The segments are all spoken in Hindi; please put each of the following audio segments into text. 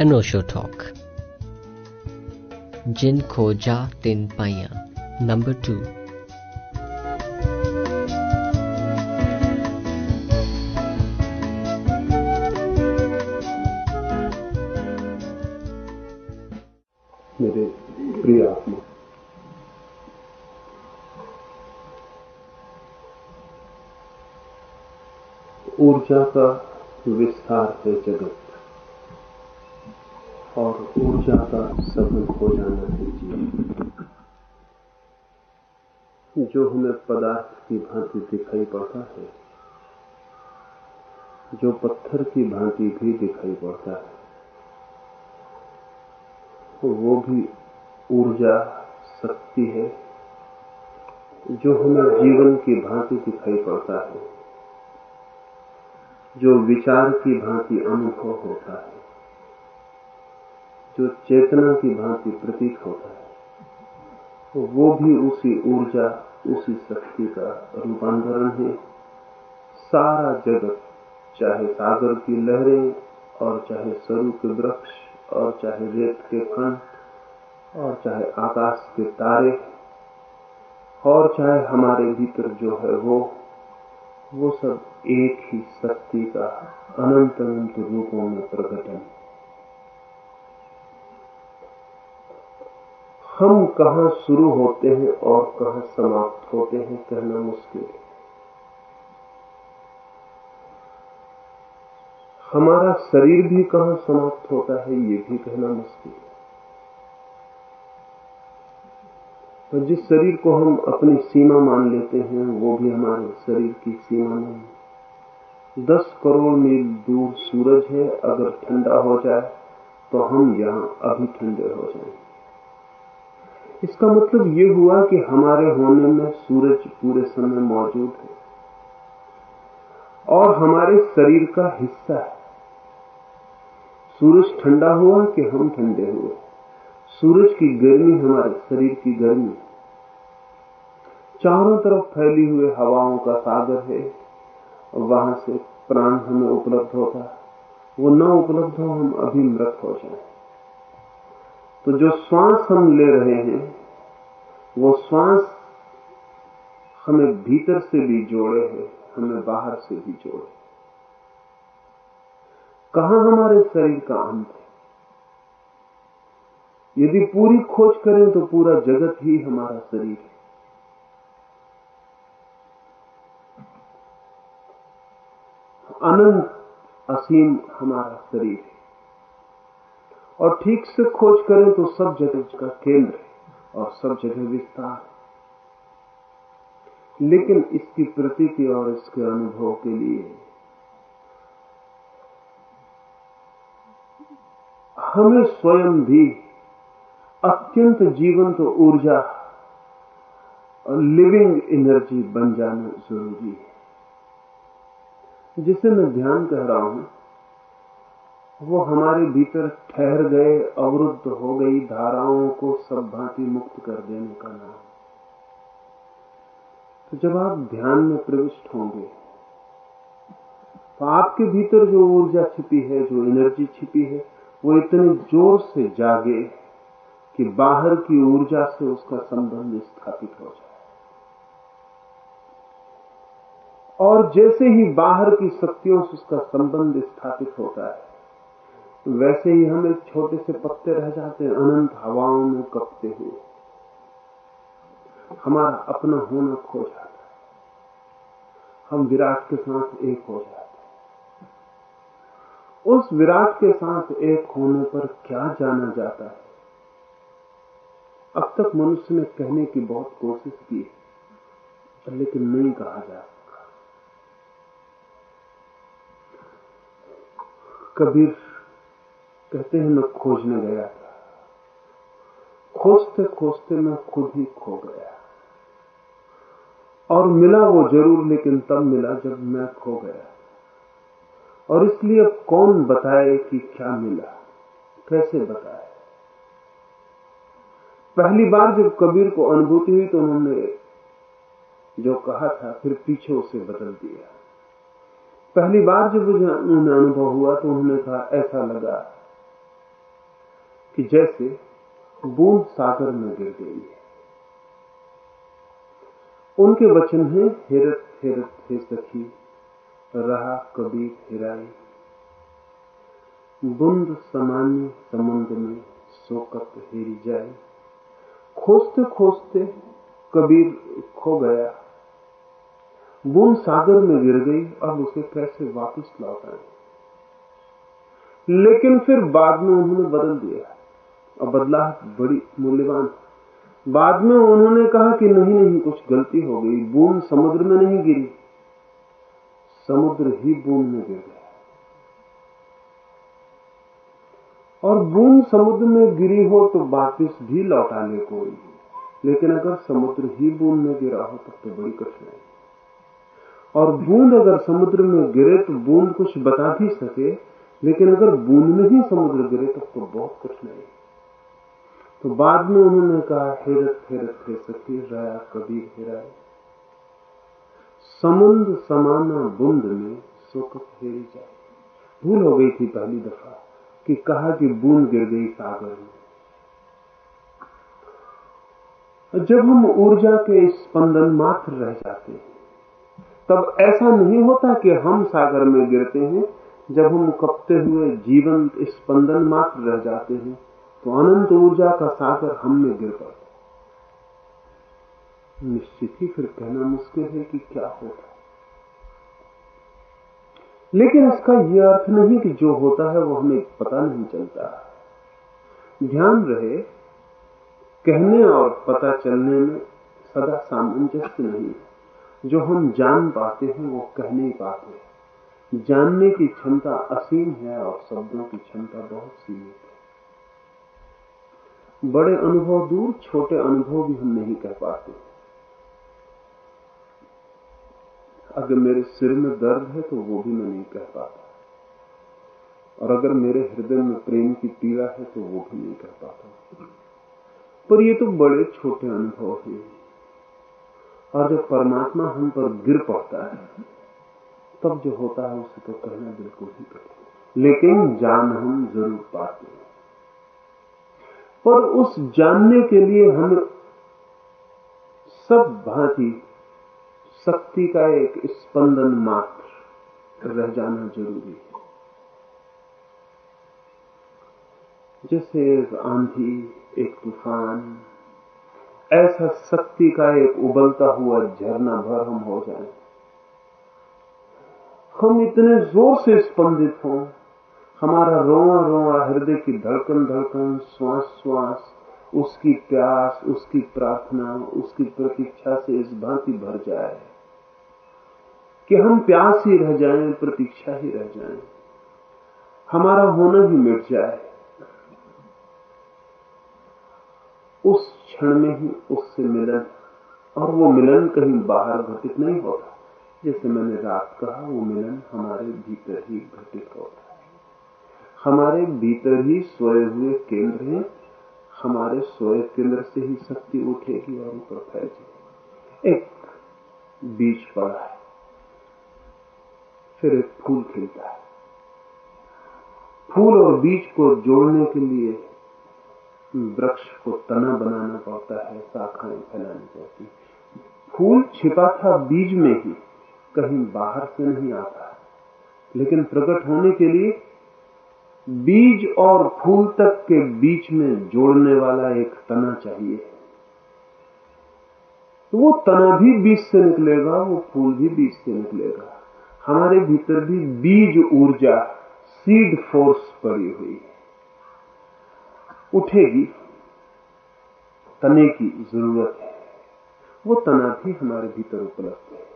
अनोशो टॉक जिन खोजा तिन पाइया नंबर टू मेरे प्रिय आत्मा। ऊर्जा का विस्तार है जगत। और ऊर्जा का सघन हो जाना है जो हमें पदार्थ की भांति दिखाई पड़ता है, जो पत्थर की भांति भी दिखाई पड़ता है, वो भी ऊर्जा, शक्ति है, जो हमें जीवन की भांति दिखाई पड़ता है, जो विचार की भांति अनुभव होता है। जो चेतना की भांति प्रतीत होता है वो भी उसी ऊर्जा, उसी शक्ति का रूपांतरण है। सारा जगत, चाहे सागर की लहरें और चाहे सरु के वृक्ष और चाहे रेत के कण और चाहे आकाश के तारे, और चाहे हमारे भीतर जो है वो वो सब एक ही शक्ति का अनंत अनंत रूपों में प्रकटन हम कहा शुरू होते हैं और कहा समाप्त होते हैं कहना मुश्किल है। हमारा शरीर भी कहाँ समाप्त होता है ये भी कहना मुश्किल है। तो जिस शरीर को हम अपनी सीमा मान लेते हैं, वो भी हमारे शरीर की सीमा नहीं है। दस करोड़ मील दूर सूरज है, अगर ठंडा हो जाए तो हम यहाँ अभी ठंडे हो जाएँगे। इसका मतलब ये हुआ कि हमारे होने में सूरज पूरे समय मौजूद है। और हमारे शरीर का हिस्सा है। सूरज ठंडा हुआ कि हम ठंडे हुए। सूरज की गर्मी हमारे शरीर की गर्मी। चारों तरफ़ फैली हुई हवाओं का सागर है। वहाँ से प्राण हमें उपलब्ध होता। है वो न उपलब्ध हो, हम अभी मृत हो जाए। तो जो श्वास हम ले रहे हैं, वो श्वास हमें भीतर से भी जोड़े है, हमें बाहर से भी जोड़े कहा हमारे शरीर का अंत है? यदि पूरी खोज करें तो पूरा जगत ही हमारा शरीर है। अनंत असीम हमारा शरीर है। और ठीक से खोज करें तो सब जगत का केंद्र है और सब जगह विस्तार लेकिन इसकी प्रतीति और इसके अनुभव के लिए हमें स्वयं भी अत्यंत जीवंत तो ऊर्जा और लिविंग एनर्जी बन जाना ज़रूरी है। जिसे मैं ध्यान कह रहा हूँ वो हमारे भीतर ठहर गए, अवरुद्ध हो गई, धाराओं को सब भांति मुक्त कर देने का नाम। तो जब आप ध्यान में प्रविष्ट होंगे तो आपके भीतर जो ऊर्जा छिपी है, जो एनर्जी छिपी है, वो इतने ज़ोर से जागे कि बाहर की ऊर्जा से उसका संबंध स्थापित हो जाए। और जैसे ही बाहर की शक्तियों से उसका संबंध स्थापित होता है वैसे ही हम एक छोटे से पत्ते रह जाते हैं, अनंत हवाओं में कपते हुए। हमारा अपना होना खो जाता है। हम विराट के साथ एक हो जाते हैं। उस विराट के साथ एक होने पर क्या जाना जाता है? अब तक मनुष्य ने कहने की बहुत कोशिश की लेकिन नहीं कहा जा सका। कबीर कहते हैं, मैं खोजने गया था। खोजते खोजते मैं खुद ही खो गया। और मिला वो ज़रूर, लेकिन तब मिला जब मैं खो गया। और इसलिए अब कौन बताए कि क्या मिला? कैसे बताए? पहली बार जब कबीर को अनुभूति हुई तो उन्होंने जो कहा था, फिर पीछे उसे बदल दिया। पहली बार जब उन्हें अनुभव हुआ तो उन्होंने कहा, ऐसा लगा कि जैसे बूंद सागर में गिर गई है। उनके वचन है, हेरत हेरत, हे सखी, रहा कबीर हिराई बुंद समान्य समुद्र में सोकत हेरी जाए खोजते खोजते कबीर खो गया। बूंद सागर में गिर गई, अब उसे कैसे वापस लौट आए लेकिन फिर बाद में उन्होंने बदल दिया। और बदलाव बड़ी मूल्यवान। बाद में उन्होंने कहा कि नहीं नहीं, कुछ गलती हो गई। बूंद समुद्र में नहीं गिरी। समुद्र ही बूंद में गिर गया। और बूंद समुद्र में गिरी हो तो वापिस भी लौटा ले कोई। लेकिन अगर समुद्र ही बूंद में गिरा हो, तब तो बड़ी कठिनाई। और बूंद अगर समुद्र में गिरे तो बूंद कुछ बता भी सके। लेकिन अगर बूंद में ही समुद्र गिरे, तब तो बहुत कठिनाई। तो बाद में उन्होंने कहा, हेरत हेरत हे सखी राया कबीर हेराए समुद्र समाना बुंद में सुख हेरी जाए। भूल हो गई थी पहली दफ़ा कि कहा कि बूंद गिर गई सागर में। जब हम ऊर्जा के स्पंदन मात्र रह जाते हैं, तब ऐसा नहीं होता कि हम सागर में गिरते हैं, जब हम कपते हुए जीवन स्पंदन मात्र रह जाते हैं। तो अनंत ऊर्जा का सागर हम में गिर पड़ता निश्चित ही फिर कहना मुश्किल है कि क्या होगा लेकिन इसका यह अर्थ नहीं कि जो होता है वो हमें पता नहीं चलता। ध्यान रहे, कहने और पता चलने में सदा सामंजस्य नहीं है। जो हम जान पाते हैं, वो कह नहीं पाते जानने की क्षमता असीम है और शब्दों की क्षमता बहुत सीमित है। बड़े अनुभव दूर, छोटे अनुभव भी हम नहीं कह पाते। अगर मेरे सिर में दर्द है तो वो भी मैं नहीं कह पाता। और अगर मेरे हृदय में प्रेम की पीड़ा है तो वो भी नहीं कह पाता। पर ये तो बड़े, छोटे अनुभव हैं। और जब परमात्मा हम पर गिर पड़ता है, तब जो होता है, उसे तो कहना बिल्कुल ही कठिन। लेकिन जान हम ज़रूर पाते हैं। पर उस जानने के लिए हम सब भांति शक्ति का एक स्पंदन मात्र रह जाना ज़रूरी है। जैसे एक आंधी, एक तूफ़ान, ऐसा शक्ति का एक उबलता हुआ झरना भर हम हो जाए। हम इतने ज़ोर से स्पंदित हों हमारा रोआ रोआ हृदय की धड़कन धड़कन, श्वास श्वास, उसकी प्यास, उसकी प्रार्थना, उसकी प्रतीक्षा से इस भांति भर जाए। कि हम प्यास ही रह जाएँ, प्रतीक्षा ही रह जाएँ। हमारा होना ही मिट जाए। उस क्षण में ही उससे मिलन, और वो मिलन कहीं बाहर घटित नहीं होता। जैसे मैंने रात कहा, वो मिलन हमारे भीतर ही घटित होता हमारे भीतर ही सोए हुए केंद्र हैं। हमारे सोए केंद्र से ही शक्ति उठेगी और ऊपर फैलेगी एक बीज पड़ा है। फिर एक फूल खिलता है। फूल और बीज को जोड़ने के लिए वृक्ष को तना बनाना पड़ता है, शाखाएँ फैलानी पड़ती फूल छिपा था बीज में ही, कहीं बाहर से नहीं आता। लेकिन प्रकट होने के लिए बीज और फूल तक के बीच में जोड़ने वाला एक तना चाहिए। तो वो तना भी बीज से निकलेगा, वो फूल भी बीज से निकलेगा। हमारे भीतर भी बीज ऊर्जा सीड फोर्स पड़ी हुई है। उठेगी। तने की ज़रूरत है। वो तना भी हमारे भीतर उपलब्ध है।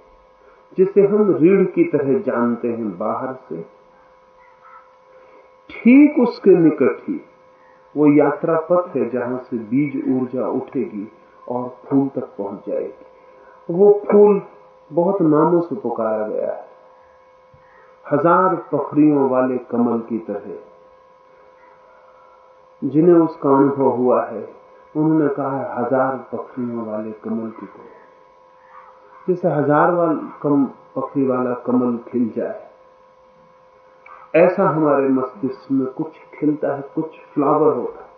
जिसे हम रीढ़ की तरह जानते हैं बाहर से ठीक उसके निकट ही। वो यात्रा पथ है जहाँ से बीज ऊर्जा उठेगी और फूल तक पहुँच जाएगी। वो फूल बहुत नामों से पुकारा गया है। हज़ार पखड़ियों वाले कमल की तरह। जिन्हें उसका अनुभव हुआ है, उन्होंने कहा है हज़ार पखड़ियों वाले कमल की तरह। जैसे हज़ार वाल कम, पखड़ी वाला कमल खिल जाए। ऐसा हमारे मस्तिष्क में कुछ खिलता है, कुछ फ्लावर होता है।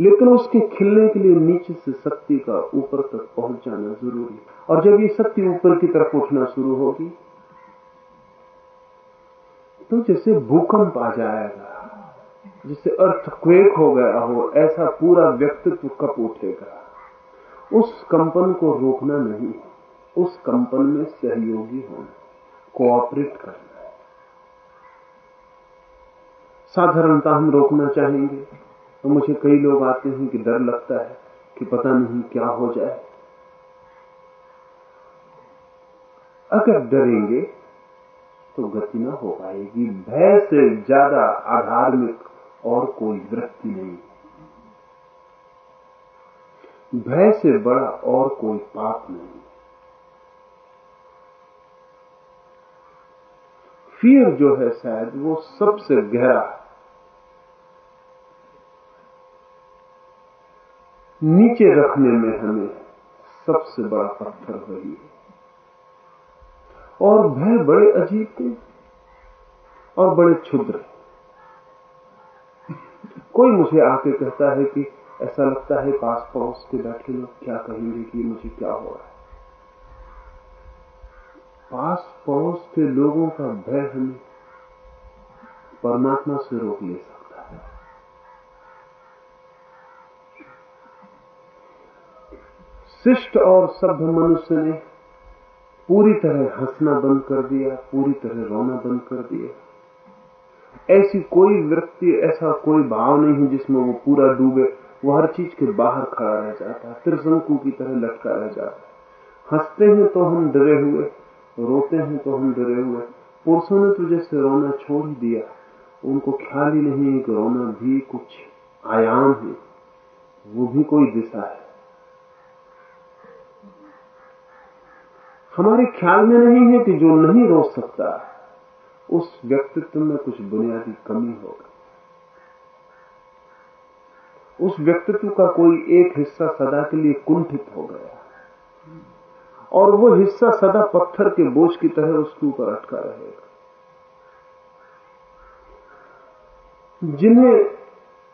लेकिन उसके खिलने के लिए नीचे से शक्ति का ऊपर तक पहुँच जाना ज़रूरी और जब ये शक्ति ऊपर की तरफ़ उठना शुरू होगी तो जैसे भूकंप आ जाएगा जिससे अर्थ क्वेक हो गया हो, ऐसा पूरा व्यक्तित्व कप उठेगा? उस कंपन को रोकना नहीं उस कंपन में सहयोगी होना कोऑपरेट करना है साधारणता हम रोकना चाहेंगे। तो मुझे कई लोग आते हैं कि डर लगता है कि पता नहीं क्या हो जाए। अगर डरेंगे तो गति ना हो पाएगी। भय से ज़्यादा आधार्मिक और कोई वृत्ति नहीं। भय से बड़ा और कोई पाप नहीं। फियर जो है शायद वो सबसे गहरा नीचे रखने में हमें सबसे बड़ा पत्थर वही है। और भय बड़े अजीब थे और बड़े क्षुद्र कोई मुझे आके कहता है कि ऐसा लगता है पास पड़ोस के बैठे लोग क्या कहेंगे कि मुझे क्या हो रहा है। पास पड़ोस के लोगों का भय हमें परमात्मा से रोक ले सकता है शिष्ट और सभ्य मनुष्य ने पूरी तरह हंसना बंद कर दिया, पूरी तरह रोना बंद कर दिया। ऐसी कोई व्यक्ति, ऐसा कोई भाव नहीं है जिसमें वो पूरा डूबे। वो हर चीज़ के बाहर खड़ा रह जाता है त्रिशंकु की तरह लटका रह जाता है। हँसते हैं तो हम डरे हुए, रोते हैं तो हम डरे हुए। पुरुषों ने तो जैसे रोना छोड़ ही दिया, उनको ख्याल ही नहीं है कि रोना भी कुछ आयाम है, वो भी कोई दिशा है। हमारे ख्याल में नहीं है कि जो नहीं रो सकता, उस व्यक्तित्व में कुछ बुनियादी कमी होगा। उस व्यक्तित्व का कोई एक हिस्सा सदा के लिए कुंठित हो गया। और वो हिस्सा सदा पत्थर के बोझ की तरह उसके ऊपर अटका रहेगा। जिन्हें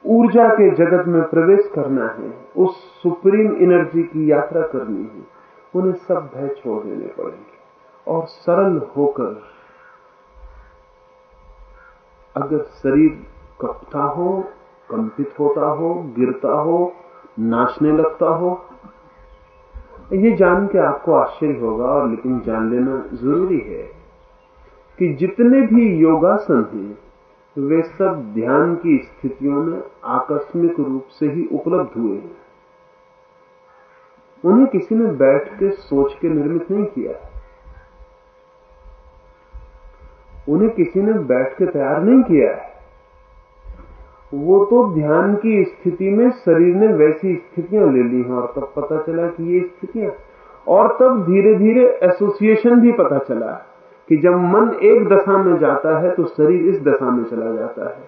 ऊर्जा के जगत में प्रवेश करना है, उस सुप्रीम एनर्जी की यात्रा करनी है उन्हें सब भय छोड़ देने पड़ेंगे। और सरल होकर अगर शरीर कपता हो, कंपित होता हो, गिरता हो, नाचने लगता हो, ये जान के आपको आश्चर्य होगा और लेकिन जान लेना ज़रूरी है कि जितने भी योगासन हैं, वे सब ध्यान की स्थितियों में आकस्मिक रूप से ही उपलब्ध हुए हैं। उन्हें किसी ने बैठ के सोच के निर्मित नहीं किया। उन्हें किसी ने बैठ के तैयार नहीं किया। वो तो ध्यान की स्थिति में शरीर ने वैसी स्थितियाँ ले ली हैं और तब पता चला कि ये स्थितियाँ और तब धीरे धीरे एसोसिएशन भी पता चला कि जब मन एक दशा में जाता है तो शरीर इस दशा में चला जाता है।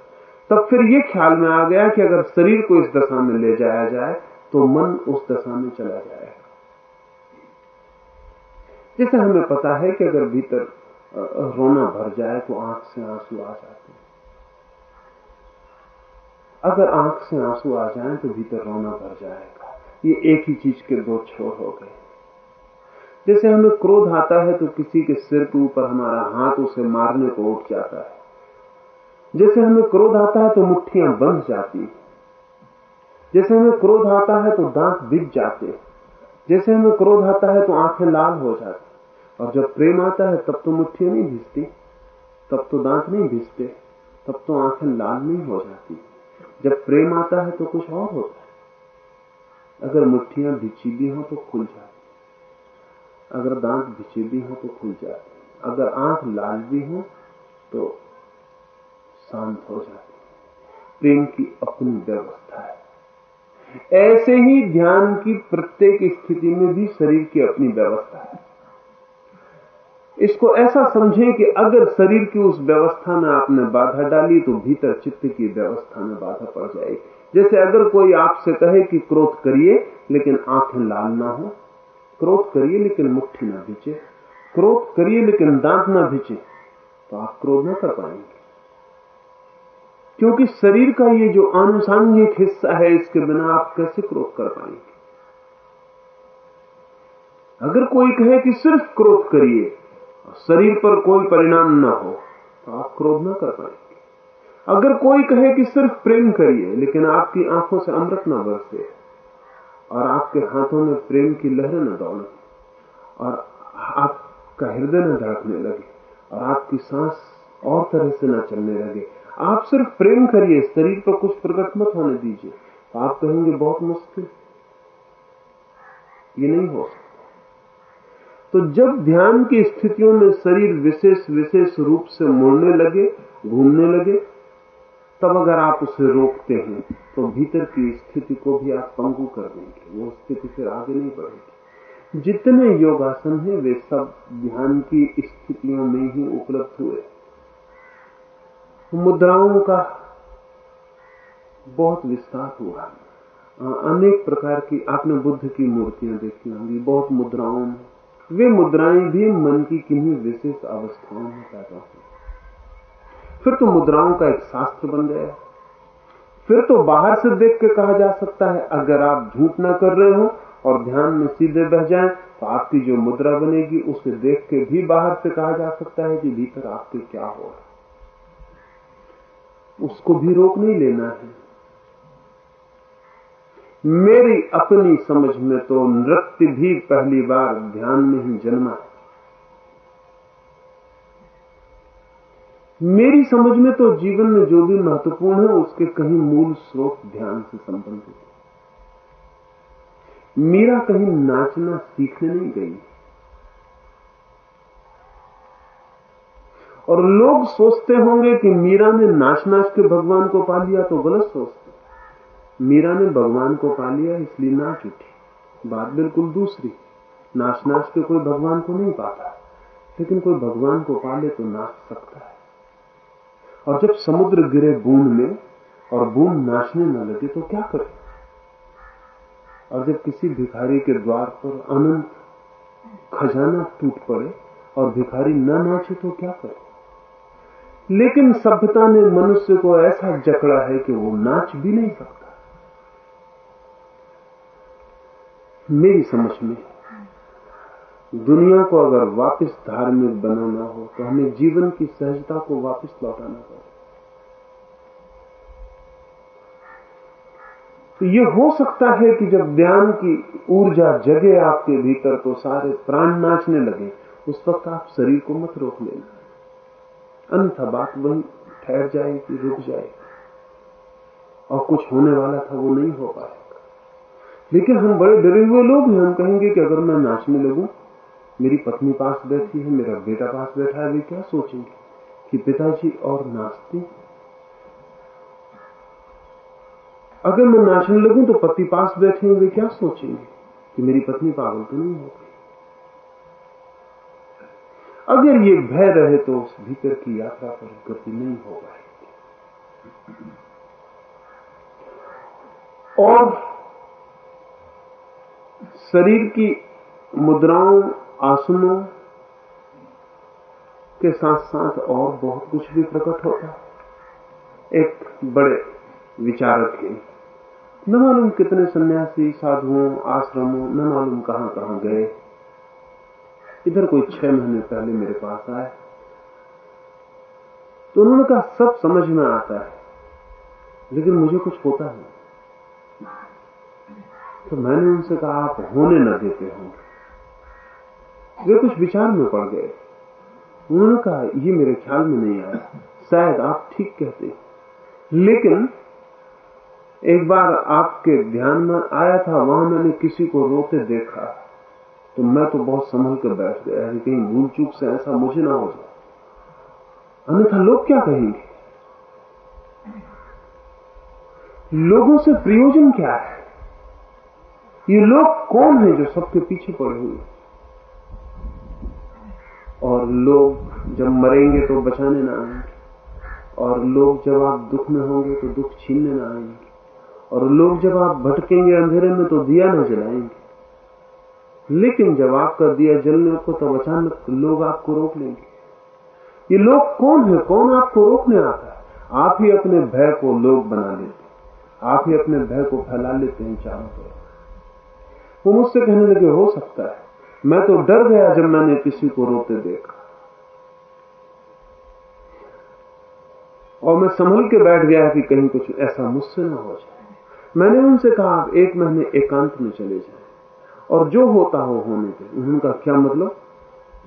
तब फिर ये ख्याल में आ गया कि अगर शरीर को इस दशा में ले जाया जाए तो मन उस दशा में चला जाएगा जैसे हमें पता है कि अगर भीतर रोना भर जाए तो आँख से आँसू आ जाते हैं। अगर आँख से आँसू आ जाए तो भीतर रोना भर जाएगा। ये एक ही चीज़ के दो छोर हो गए। जैसे हमें क्रोध आता है तो किसी के सिर के ऊपर हमारा हाथ उसे मारने को उठ जाता है। जैसे हमें क्रोध आता है तो मुट्ठियाँ बंध जाती जैसे हमें क्रोध आता है तो दांत बिग जाते जैसे हमें क्रोध आता है तो आँखें लाल हो जाती और जब प्रेम आता है, तब तो मुट्ठियाँ नहीं भिजती तब तो दांत नहीं भिजते तब तो आँखें लाल नहीं हो जाती। जब प्रेम आता है तो कुछ और होता है। अगर मुट्ठियाँ भिची भी हो तो खुल जाती अगर दांत भिचे भी हो तो खुल जाती अगर आँख लाल भी हो तो शांत हो जाती प्रेम की अपनी व्यवस्था है। ऐसे ही ध्यान की प्रत्येक स्थिति में भी शरीर की अपनी व्यवस्था है। इसको ऐसा समझें कि अगर शरीर की उस व्यवस्था में आपने बाधा डाली तो भीतर चित्त की व्यवस्था में बाधा पड़ जाएगी। जैसे अगर कोई आपसे कहे कि क्रोध करिए, लेकिन आँखें लाल ना हो। क्रोध करिए, लेकिन मुट्ठी ना भिचे। क्रोध करिए, लेकिन दांत ना भिचे। तो आप क्रोध ना कर पाएँगे। क्योंकि शरीर का ये जो आनुषांगिक हिस्सा है, इसके बिना आप कैसे क्रोध कर पाएँगे? अगर कोई कहे कि सिर्फ़ क्रोध करिए शरीर पर कोई परिणाम ना हो तो आप क्रोध ना कर पाएँगे अगर कोई कहे कि सिर्फ़ प्रेम करिए, लेकिन आपकी आँखों से अमृत ना बरसे, और आपके हाथों में प्रेम की लहरें न दौड़े, और आपका हृदय न धड़कने लगे, और आपकी सांस और तरह से न चलने लगे, आप सिर्फ़ प्रेम करिए, शरीर पर कुछ प्रकट मत होने दीजिए तो आप कहेंगे, बहुत मुश्किल। ये नहीं हो सकता। तो जब ध्यान की स्थितियों में शरीर विशेष विशेष रूप से मुड़ने लगे, घूमने लगे, तब अगर आप उसे रोकते हैं तो भीतर की स्थिति को भी आप पंगु कर देंगे। वो स्थिति फिर आगे नहीं बढ़ेगी। जितने योगासन हैं, वे सब ध्यान की स्थितियों में ही उपलब्ध हुए। मुद्राओं का बहुत विस्तार हुआ। अनेक प्रकार की, आपने बुद्ध की मूर्तियाँ देखी होंगी, बहुत मुद्राओं में वे मुद्राएँ भी मन की किन्हीं विशेष अवस्थाओं में पैदा हुई फिर तो मुद्राओं का एक शास्त्र बन गया फिर तो बाहर से देख के कहा जा सकता है, अगर आप झूठ ना कर रहे हो और ध्यान में सीधे बह जाएँ तो आपकी जो मुद्रा बनेगी, उसे देख के भी बाहर से कहा जा सकता है कि भीतर आपके क्या हो। उसको भी रोक नहीं लेना है। मेरी अपनी समझ में तो नृत्य भी पहली बार ध्यान में ही जन्मा है। मेरी समझ में तो जीवन में जो भी महत्वपूर्ण है, उसके कहीं मूल स्रोत ध्यान से संबंधित है। मीरा कहीं नाचना सीखने नहीं गई। और लोग सोचते होंगे कि मीरा ने नाच नाच के भगवान को पा लिया तो गलत सोचते मीरा ने भगवान को पा लिया, इसलिए नाच उठी बात बिल्कुल दूसरी नाच नाच के कोई भगवान को नहीं पाता। लेकिन कोई भगवान को पा ले तो नाच सकता है। और जब समुद्र गिरे बूंद में, और बूंद नाचने न लगे तो क्या करे? और जब किसी भिखारी के द्वार पर अनंत खजाना टूट पड़े, और भिखारी न नाचे तो क्या करे? लेकिन सभ्यता ने मनुष्य को ऐसा जकड़ा है कि वो नाच भी नहीं सकता। मेरी समझ में, दुनिया को अगर वापस धार्मिक बनाना हो तो हमें जीवन की सहजता को वापस लौटाना पड़ेगा तो ये हो सकता है कि जब ध्यान की ऊर्जा जगे आपके भीतर तो सारे प्राण नाचने लगे। उस वक्त आप शरीर को मत रोक लेना। अन्यथा बात वही ठहर जाएगी, रुक जाएगी। और कुछ होने वाला था, वो नहीं हो पाएगा लेकिन हम बड़े डरे हुए लोग हैं। हम कहेंगे कि अगर मैं नाचने लगू, मेरी पत्नी पास बैठी है, मेरा बेटा पास बैठा है, वे क्या सोचेंगे कि पिताजी और नाचते अगर मैं नाचने लगू तो पति पास बैठे हैं, वे क्या सोचेंगे कि मेरी पत्नी पागल तो नहीं होगी अगर ये भय रहे तो उस भीतर की यात्रा पर गति नहीं हो पाएगी। और शरीर की मुद्राओं, आसनों के साथ साथ और बहुत कुछ भी प्रकट होता एक बड़े विचारक हैं। न मालूम कितने सन्यासी, साधुओं, आश्रमों, न मालूम कहाँ कहाँ गए। इधर कोई छह महीने पहले मेरे पास आए। तो उन्होंने कहा, सब समझ में आता है, लेकिन मुझे कुछ होता नहीं तो मैंने उनसे कहा, आप होने न देते होंगे वे कुछ विचार में पड़ गए। उन्होंने कहा, ये मेरे ख्याल में नहीं आया। शायद आप ठीक कहते लेकिन, एक बार आपके ध्यान में आया था, वहाँ मैंने किसी को रोते देखा। तो मैं तो बहुत संभल कर बैठ गया कि कहीं भूल चूक से ऐसा मुझे ना हो जाए। अन्यथा लोग क्या कहेंगे? लोगों से प्रयोजन क्या है? ये लोग कौन है जो सबके पीछे पड़े हुए और लोग जब मरेंगे तो बचाने ना आएँगे। और लोग जब आप दुख में होंगे तो दुख छीनने ना आएँगे। और लोग जब आप भटकेंगे अंधेरे में तो दिया ना जलाएँगे। लेकिन जब आपका दिया जलने को तब अचानक लोग आपको रोक लेंगे। ये लोग कौन है? कौन आपको रोकने आता है? आप ही अपने भय को लोग बना लेते आप ही अपने भय को फैला लेते हैं चारों तरफ़। वो मुझसे कहने लगे, हो सकता है। मैं तो डर गया जब मैंने किसी को रोते देखा। और मैं संभल के बैठ गया कि कहीं कुछ ऐसा मुझसे ना हो जाए। मैंने उनसे कहा, आप एक महीने एकांत में चले जाए। और जो होता हो, होने के उनका क्या मतलब?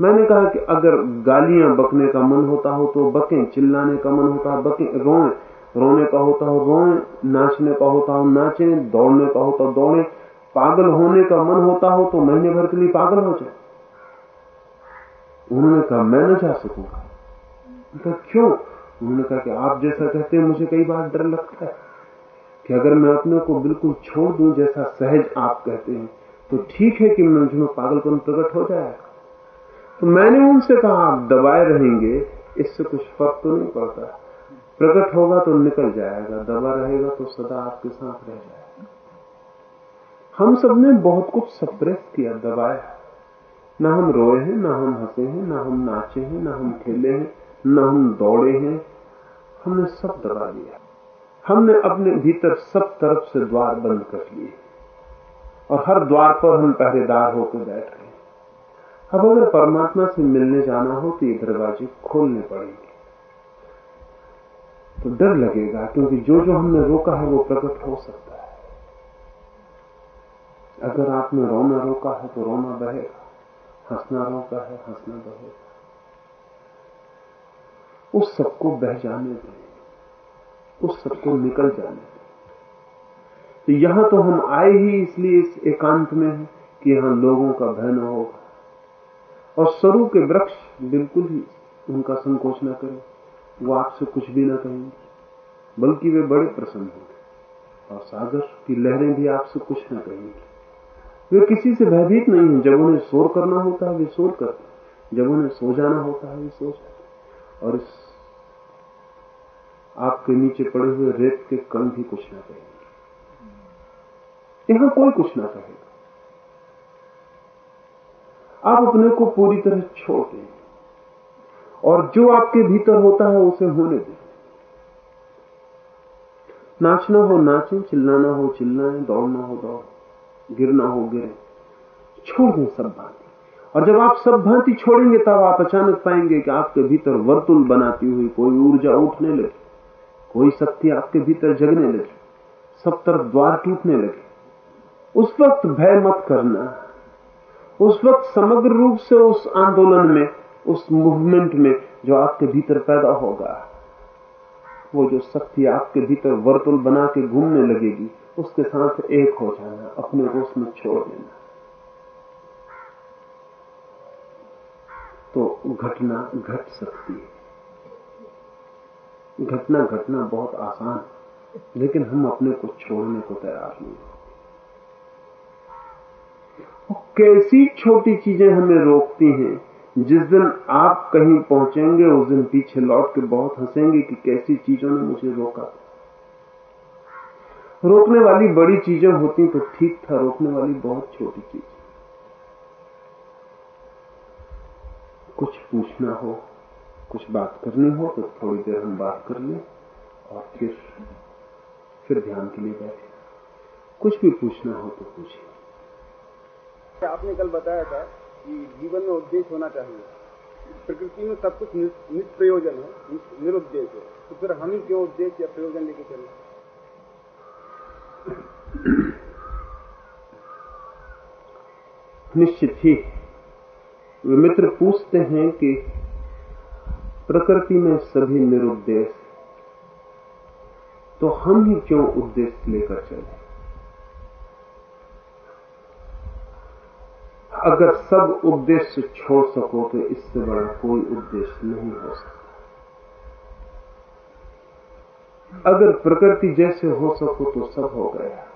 मैंने कहा कि अगर गालियाँ बकने का मन होता हो तो बकें, चिल्लाने का मन होता है, बकें, रोए। रोने का होता हो, रोए। नाचने का होता हो, नाचे। दौड़ने का होता दौड़े। पागल होने का मन होता हो तो महीने भर के लिए पागल हो जाए। उन्होंने कहा, मैं न जा सकूँगा। उनका, क्यों? उन्होंने कहा कि आप जैसा कहते हैं, मुझे कई बार डर लगता है कि अगर मैं अपने को बिल्कुल छोड़ दूँ जैसा सहज आप कहते हैं तो ठीक है कि मुझमें पागलपन प्रकट हो जाएगा तो मैंने उनसे कहा, आप दबाए रहेंगे, इससे कुछ फ़र्क तो नहीं पड़ता। प्रकट होगा तो निकल जाएगा, दबा रहेगा तो सदा आपके साथ रह जाएगा। हम सबने बहुत कुछ सप्रेस किया, दबाया। ना हम रोए हैं, ना हम हंसे हैं, ना हम नाचे हैं, ना हम खेले हैं, ना हम दौड़े हैं। हमने सब दबा लिया हमने अपने भीतर सब तरफ़ से द्वार बंद कर लिए। और हर द्वार पर हम पहरेदार होकर बैठ गए। अब अगर परमात्मा से मिलने जाना हो तो ये दरवाजे खोलने पड़ेंगे। तो डर लगेगा, क्योंकि जो जो हमने रोका है वो प्रकट हो सकता है। अगर आपने रोना रोका है तो रोना बहेगा हंसना रोका है, हंसना बहेगा उस सबको बह जाने दें, उस सबको निकल जाने दें। तो यहाँ तो हम आए ही इसलिए इस एकांत में है कि यहाँ लोगों का भय न होगा। और सरू के वृक्ष बिल्कुल ही उनका संकोच न करें, वो आपसे कुछ भी ना कहेंगे, बल्कि वे बड़े प्रसन्न होंगे। और सागर की लहरें भी आपसे कुछ न कहेंगी। वे किसी से भयभीत नहीं है। जब उन्हें शोर करना होता है, वे शोर करते जब उन्हें सो जाना होता है, वे सो जाते और इस आपके नीचे पड़े हुए रेत के कण भी कुछ ना कहेंगे। यहाँ कोई कुछ ना कहेगा। आप अपने को पूरी तरह छोड़ दें। और जो आपके भीतर होता है, उसे होने दें। नाचना हो, नाचें, चिल्लाना हो, चिल्लाएँ, दौड़ना हो, दौड़। गिरना हो गिरे छोड़ दें सब भांति और जब आप सब भांति छोड़ेंगे, तब आप अचानक पाएँगे कि आपके भीतर वर्तुल बनाती हुई कोई ऊर्जा उठने लगे। कोई शक्ति आपके भीतर जगने लगे। सब तरफ़ द्वार टूटने लगे। उस वक्त भय मत करना। उस वक्त समग्र रूप से उस आंदोलन में, उस मूवमेंट में जो आपके भीतर पैदा होगा, वो जो शक्ति आपके भीतर वर्तुल बना के घूमने लगेगी उसके साथ एक हो जाना, अपने को उसमें छोड़ देना। तो घटना घट सकती है। घटना घटना बहुत आसान लेकिन हम अपने को छोड़ने को तैयार नहीं कैसी छोटी चीज़ें हमें रोकती हैं, जिस दिन आप कहीं पहुँचेंगे, उस दिन पीछे लौट के बहुत हंसेंगे कि कैसी चीज़ों ने मुझे रोका रोकने वाली बड़ी चीज़ें होती तो ठीक था, रोकने वाली बहुत छोटी चीज़। कुछ पूछना हो, कुछ बात करनी हो तो थोड़ी देर हम बात कर लें और फिर फिर ध्यान के लिए बैठे। कुछ भी पूछना हो तो पूछिए। आपने कल बताया था कि जीवन में उद्देश्य होना चाहिए। प्रकृति में सब कुछ निष्प्रयोजन है निरुद्देश्य है। तो फिर हम ही क्यों उद्देश्य या प्रयोजन लेके चल? निश्चित ही वे मित्र पूछते हैं कि प्रकृति में सभी निरुद्देश तो हम ही क्यों उद्देश्य लेकर चले? अगर सब उद्देश्य छोड़ सको तो इससे बड़ा कोई उद्देश्य नहीं हो सकता। अगर प्रकृति जैसे हो सको तो सब हो गया।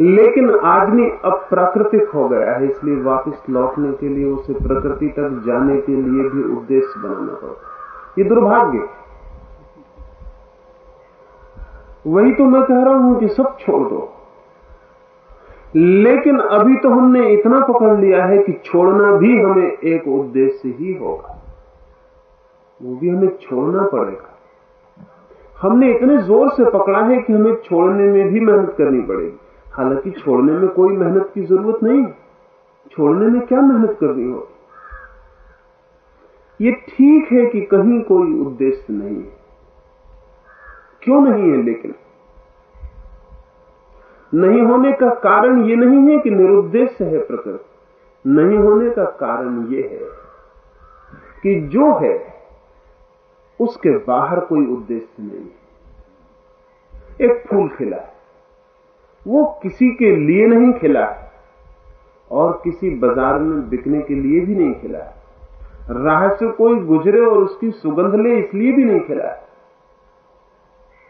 लेकिन आदमी अब प्राकृतिक हो गया है, इसलिए वापस लौटने के लिए उसे प्रकृति तक जाने के लिए भी उद्देश्य बनाना पड़ता ये दुर्भाग्य वही तो मैं कह रहा हूँ कि सब छोड़ दो। लेकिन अभी तो हमने इतना पकड़ लिया है कि छोड़ना भी हमें एक उद्देश्य ही होगा। वो भी हमें छोड़ना पड़ेगा। हमने इतने ज़ोर से पकड़ा है कि हमें छोड़ने में भी मेहनत करनी पड़ेगी। हालाँकि छोड़ने में कोई मेहनत की ज़रूरत नहीं। छोड़ने में क्या मेहनत करनी हो ये ठीक है कि कहीं कोई उद्देश्य नहीं है। क्यों नहीं है लेकिन? नहीं होने का कारण ये नहीं है कि निरुद्देश्य है प्रकृति। नहीं होने का कारण यह है कि जो है उसके बाहर कोई उद्देश्य नहीं एक फूल खिला वो किसी के लिए नहीं खिला और किसी बाज़ार में बिकने के लिए भी नहीं खिला राह से कोई गुजरे और उसकी सुगंध ले इसलिए भी नहीं खिला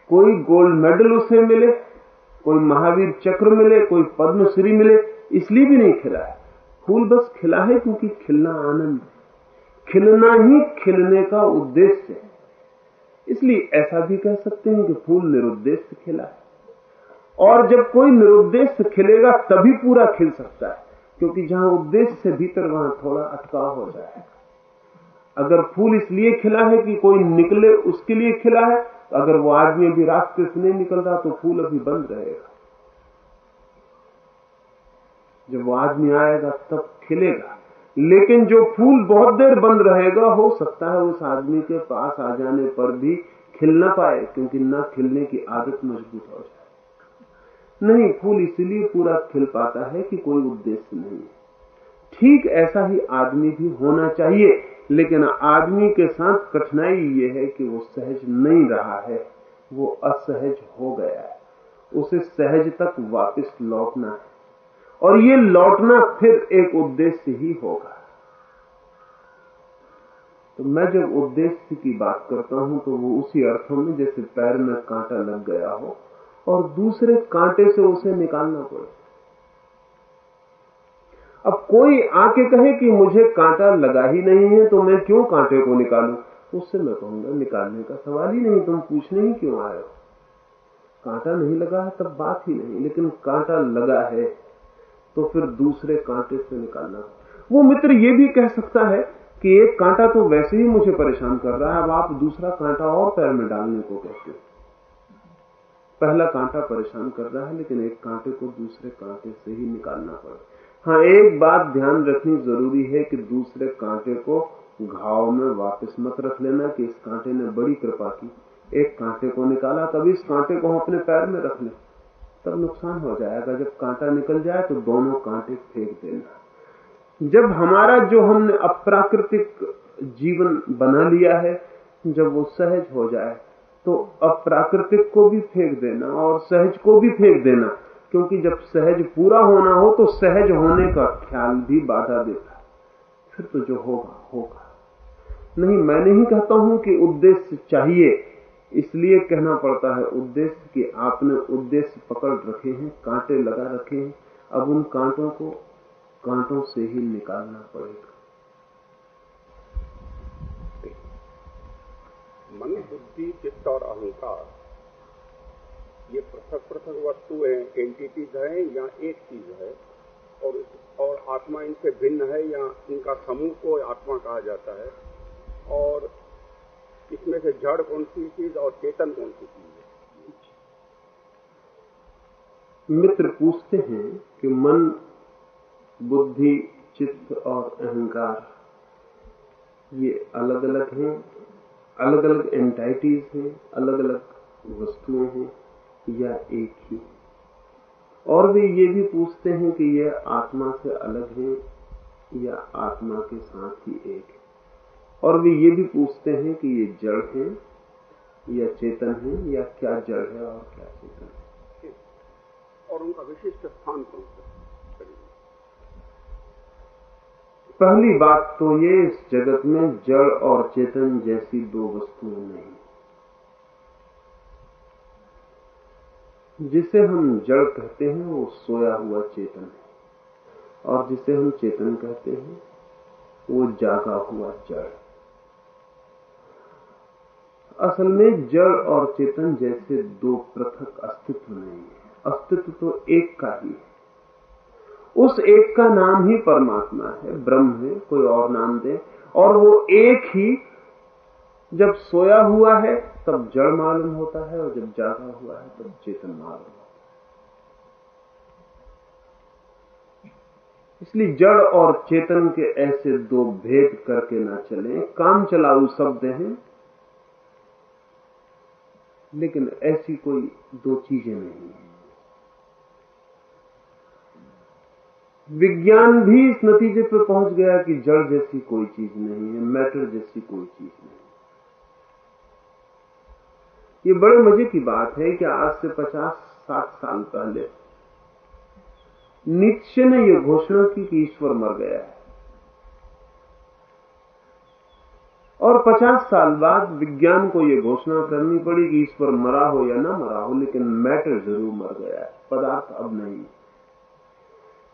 कोई गोल्ड मेडल उसे मिले, कोई महावीर चक्र मिले, कोई पद्मश्री मिले, इसलिए भी नहीं खिला फूल बस खिला है क्योंकि खिलना आनंद खिलना ही खिलने का उद्देश्य है। इसलिए ऐसा भी कह सकते हैं कि फूल निरुद्देश्य खिला है। और जब कोई निरुद्देश्य खिलेगा, तभी पूरा खिल सकता है, क्योंकि जहाँ उद्देश्य से भीतर, वहाँ थोड़ा अटकाव हो जाएगा। अगर फूल इसलिए खिला है कि कोई निकले, उसके लिए खिला है तो अगर वो आदमी अभी रास्ते से नहीं निकल रहा तो फूल अभी बंद रहेगा। जब वो आदमी आएगा, तब खिलेगा। लेकिन जो फूल बहुत देर बंद रहेगा, हो सकता है उस आदमी के पास आ जाने पर भी खिल ना पाए, क्योंकि न खिलने की आदत मज़बूत हो जाए। नहीं, फूल इसलिए पूरा खिल पाता है कि कोई उद्देश्य नहीं ठीक ऐसा ही आदमी भी होना चाहिए, लेकिन आदमी के साथ कठिनाई ये है कि वो सहज नहीं रहा है, वो असहज हो गया है। उसे सहज तक वापस लौटना है। और ये लौटना फिर एक उद्देश्य ही होगा। तो मैं जब उद्देश्य की बात करता हूँ तो वो उसी अर्थों में जैसे पैर में कांटा लग गया हो, और दूसरे कांटे से उसे निकालना पड़े। अब कोई आके कहे कि मुझे कांटा लगा ही नहीं है तो मैं क्यों कांटे को निकालू? उससे मैं कहूँगा, निकालने का सवाल ही नहीं, तुम पूछने ही क्यों आए हो? कांटा नहीं लगा है तब बात ही नहीं, लेकिन कांटा लगा है तो फिर दूसरे कांटे से निकालना। वो मित्र ये भी कह सकता है कि एक कांटा तो वैसे ही मुझे परेशान कर रहा है, अब आप दूसरा कांटा और पैर में डालने को कहते हो। पहला कांटा परेशान कर रहा है, लेकिन एक कांटे को दूसरे कांटे से ही निकालना पड़ेगा हाँ एक बात ध्यान रखनी ज़रूरी है कि दूसरे कांटे को घाव में वापस मत रख लेना कि इस कांटे ने बड़ी कृपा की। एक कांटे को निकाला तभी इस कांटे को हम अपने पैर में रख लें। तब नुकसान हो जाएगा। जब कांटा निकल जाए तो दोनों कांटे फेंक देना। जब हमारा जो हमने अप्राकृतिक जीवन बना लिया है, जब वो सहज हो जाए तो अप्राकृतिक को भी फेंक देना और सहज को भी फेंक देना, क्योंकि जब सहज पूरा होना हो तो सहज होने का ख्याल भी बाधा देता फिर तो जो होगा होगा। नहीं, मैं नहीं कहता हूँ कि उद्देश्य चाहिए इसलिए कहना पड़ता है, उद्देश्य कि आपने उद्देश्य पकड़ रखे हैं, कांटे लगा रखे हैं, अब उन कांटों को कांटों से ही निकालना पड़ेगा। मन बुद्धि चित्त और अहंकार, ये पृथक पृथक वस्तु है एंटिटीज है, या एक चीज़ है, और और आत्मा इनसे भिन्न है, या इनका समूह को आत्मा कहा जाता है, और इसमें से जड़ कौन सी चीज़ और चेतन कौन सी चीज़ है? मित्र पूछते हैं कि मन, बुद्धि, चित्त और अहंकार, ये अलग अलग हैं अलग अलग एंटाइटीज हैं अलग अलग वस्तुएँ हैं, या एक ही? और वे ये भी पूछते हैं कि यह आत्मा से अलग है या आत्मा के साथ ही एक है और वे ये भी पूछते हैं कि ये जड़ है या चेतन है या क्या जड़ है और क्या चेतन है? और उनका विशिष्ट स्थान कौन सा पहली बात तो ये इस जगत में जड़ और चेतन जैसी दो वस्तुएँ नहीं। जिसे हम जड़ कहते हैं वो सोया हुआ चेतन है। और जिसे हम चेतन कहते हैं वो जागा हुआ जड़ असल में जड़ और चेतन जैसे दो पृथक अस्तित्व नहीं है। अस्तित्व तो एक का ही है। उस एक का नाम ही परमात्मा है, ब्रह्म है, कोई और नाम दे। और वो एक ही, जब सोया हुआ है, तब जड़ मालूम होता है, और जब जागा हुआ है, तब चेतन मालूम होता है। इसलिए जड़ और चेतन के ऐसे दो भेद करके ना चले। काम चलाऊ शब्द हैं लेकिन ऐसी कोई दो चीज़ें नहीं। है विज्ञान भी इस नतीजे पर पहुँच गया कि जड़ जैसी कोई चीज़ नहीं है, मैटर जैसी कोई चीज़ नहीं। ये बड़े मज़े की बात है कि आज से पचास साठ साल पहले नीचे ने यह घोषणा की कि ईश्वर मर गया है। और पचास साल बाद विज्ञान को यह घोषणा करनी पड़ी कि इस पर मरा हो या ना मरा हो, लेकिन मैटर ज़रूर मर गया है, पदार्थ अब नहीं।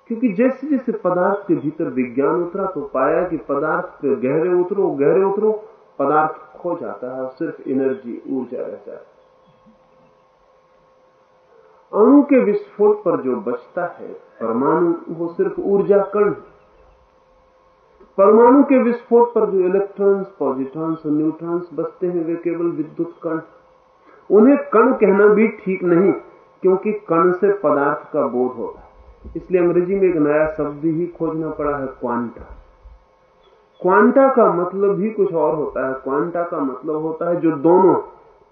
क्योंकि जैसे जैसे पदार्थ के भीतर विज्ञान उतरा तो पाया कि पदार्थ पे गहरे उतरो गहरे उतरो, पदार्थ खो जाता है सिर्फ़ एनर्जी, ऊर्जा रह जाती अणु के विस्फोट पर जो बचता है, परमाणु, वो सिर्फ़ ऊर्जा कण परमाणु के विस्फोट पर जो इलेक्ट्रॉन्स पॉजिट्रॉन्स और न्यूट्रॉन्स बचते हैं, वे केवल विद्युत कण उन्हें कण कहना भी ठीक नहीं, क्योंकि कण से पदार्थ का बोध होता है। इसलिए अंग्रेज़ी में एक नया शब्द ही खोजना पड़ा है क्वांटा क्वांटा का मतलब भी कुछ और होता है। क्वांटा का मतलब होता है जो दोनों,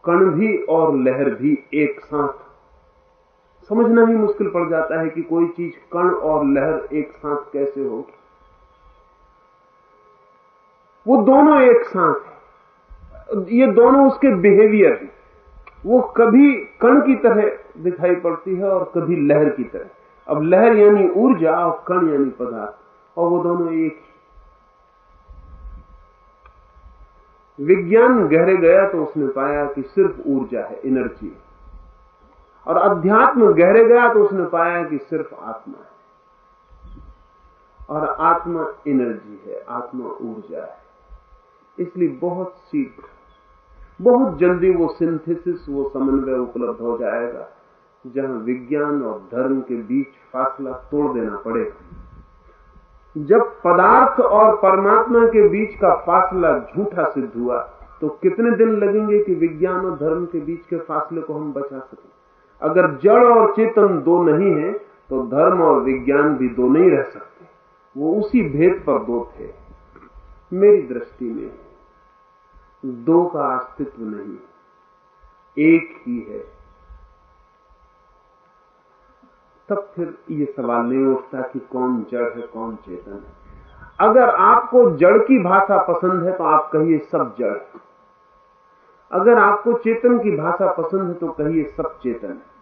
कण भी और लहर भी एक साथ। समझना ही मुश्किल पड़ जाता है कि कोई चीज़ कण और लहर एक साथ कैसे होगी। वो दोनों एक साथ है। ये दोनों उसके बिहेवियर हैं। वो कभी कण की तरह दिखाई पड़ती है और कभी लहर की तरह। अब लहर यानी ऊर्जा और कण यानी पदार्थ, और वो दोनों एक विज्ञान गहरे गया तो उसने पाया कि सिर्फ़ ऊर्जा है एनर्जी है। और अध्यात्म गहरे गया तो उसने पाया कि सिर्फ़ आत्मा है। और आत्मा एनर्जी है, आत्मा ऊर्जा है। इसलिए बहुत शीघ्र, बहुत जल्दी वो सिंथेसिस वो समन्वय उपलब्ध हो जाएगा, जहाँ विज्ञान और धर्म के बीच फासला तोड़ देना पड़ेगा। जब पदार्थ और परमात्मा के बीच का फासला झूठा सिद्ध हुआ तो कितने दिन लगेंगे कि विज्ञान और धर्म के बीच के फासले को हम बचा सकें? अगर जड़ और चेतन दो नहीं है तो धर्म और विज्ञान भी दो नहीं रह सकते। वो उसी भेद पर दो थे, मेरी दृष्टि में। दो का अस्तित्व नहीं, एक ही है। तब फिर ये सवाल नहीं उठता कि कौन जड़ है, कौन चेतन है। अगर आपको जड़ की भाषा पसंद है तो आप कहिए सब जड़। अगर आपको चेतन की भाषा पसंद है तो कहिए सब चेतन है।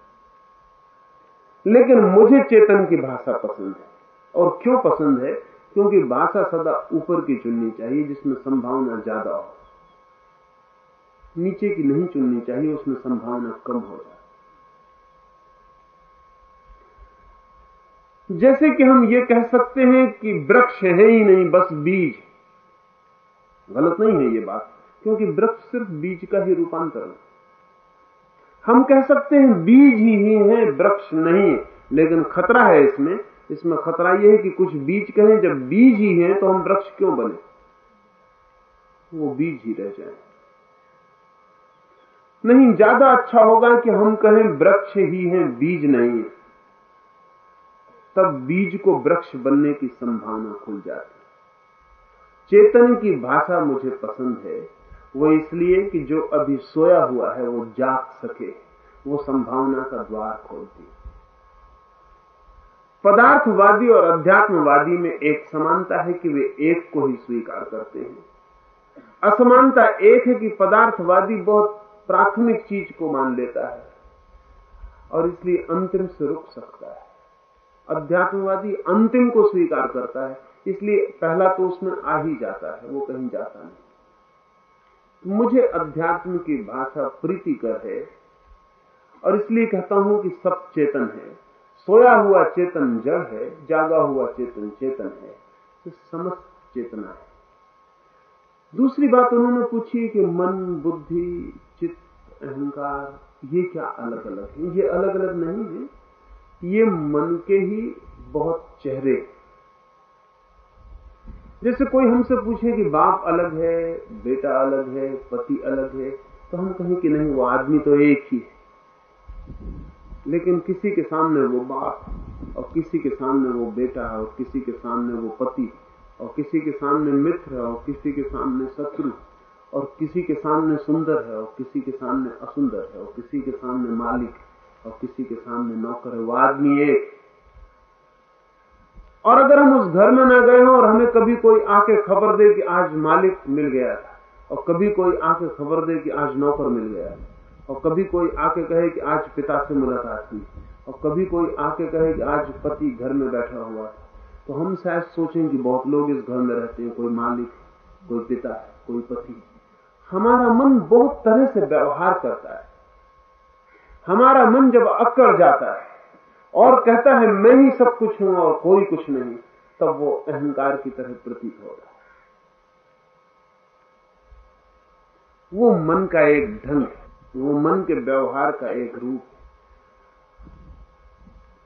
लेकिन मुझे चेतन की भाषा पसंद है। और क्यों पसंद है? क्योंकि भाषा सदा ऊपर की चुननी चाहिए, जिसमें संभावना ज़्यादा हो। नीचे की नहीं चुननी चाहिए, उसमें संभावना कम हो जाए। जैसे कि हम ये कह सकते हैं कि वृक्ष है ही नहीं, बस बीज गलत नहीं है ये बात, क्योंकि वृक्ष सिर्फ़ बीज का ही रूपांतरण है। हम कह सकते हैं बीज ही ही है, वृक्ष नहीं लेकिन खतरा है इसमें। इसमें खतरा यह है कि कुछ बीज कहें, जब बीज ही है तो हम वृक्ष क्यों बने? वो बीज ही रह जाए। नहीं, ज़्यादा अच्छा होगा कि हम कहें वृक्ष ही है, बीज नहीं है। तब बीज को वृक्ष बनने की संभावना खुल जाती चेतन की भाषा मुझे पसंद है। वो इसलिए कि जो अभी सोया हुआ है, वो जाग सके, वो संभावना का द्वार खोलती पदार्थवादी और अध्यात्मवादी में एक समानता है कि वे एक को ही स्वीकार करते हैं। असमानता एक है कि पदार्थवादी बहुत प्राथमिक चीज़ को मान लेता है और इसलिए अंतिम से रुक सकता है। अध्यात्मवादी अंतिम को स्वीकार करता है, इसलिए पहला तो उसमें आ ही जाता है, वो कहीं जाता नहीं। मुझे अध्यात्म की भाषा प्रीतिकर है और इसलिए कहता हूँ कि सब चेतन है। सोया हुआ चेतन जड़ है, जागा हुआ चेतन चेतन है तो समस्त चेतना है। दूसरी बात उन्होंने पूछी कि मन, बुद्धि अहंकार, ये क्या अलग अलग है? ये अलग अलग नहीं है। ये मन के ही बहुत चेहरे। जैसे कोई हमसे पूछे कि बाप अलग है, बेटा अलग है, पति अलग है तो हम कहें कि नहीं, वो आदमी तो एक ही है। लेकिन किसी के सामने वो बाप, और किसी के सामने वो बेटा है और किसी के सामने वो पति, और किसी के सामने मित्र है और किसी के सामने शत्रु और किसी के सामने सुंदर है और किसी के सामने असुंदर है और किसी के सामने मालिक और किसी के सामने नौकर है। वो आदमी एक। और अगर हम उस घर में न गए हों और हमें कभी कोई आके खबर दे कि आज मालिक मिल गया और कभी कोई आके खबर दे कि आज नौकर मिल गया और कभी कोई आके कहे कि आज पिता से मुलाकात हुई और कभी कोई आके कहे कि आज पति घर में बैठा हुआ था तो हम शायद सोचें कि बहुत लोग इस घर में रहते हैं, कोई मालिक, कोई पिता, कोई पति। हमारा मन बहुत तरह से व्यवहार करता है। हमारा मन जब अकड़ जाता है और कहता है, मैं ही सब कुछ हूँ और कोई कुछ नहीं, तब वो अहंकार की तरह प्रतीत होगा वो मन का एक ढंग है, वो मन के व्यवहार का एक रूप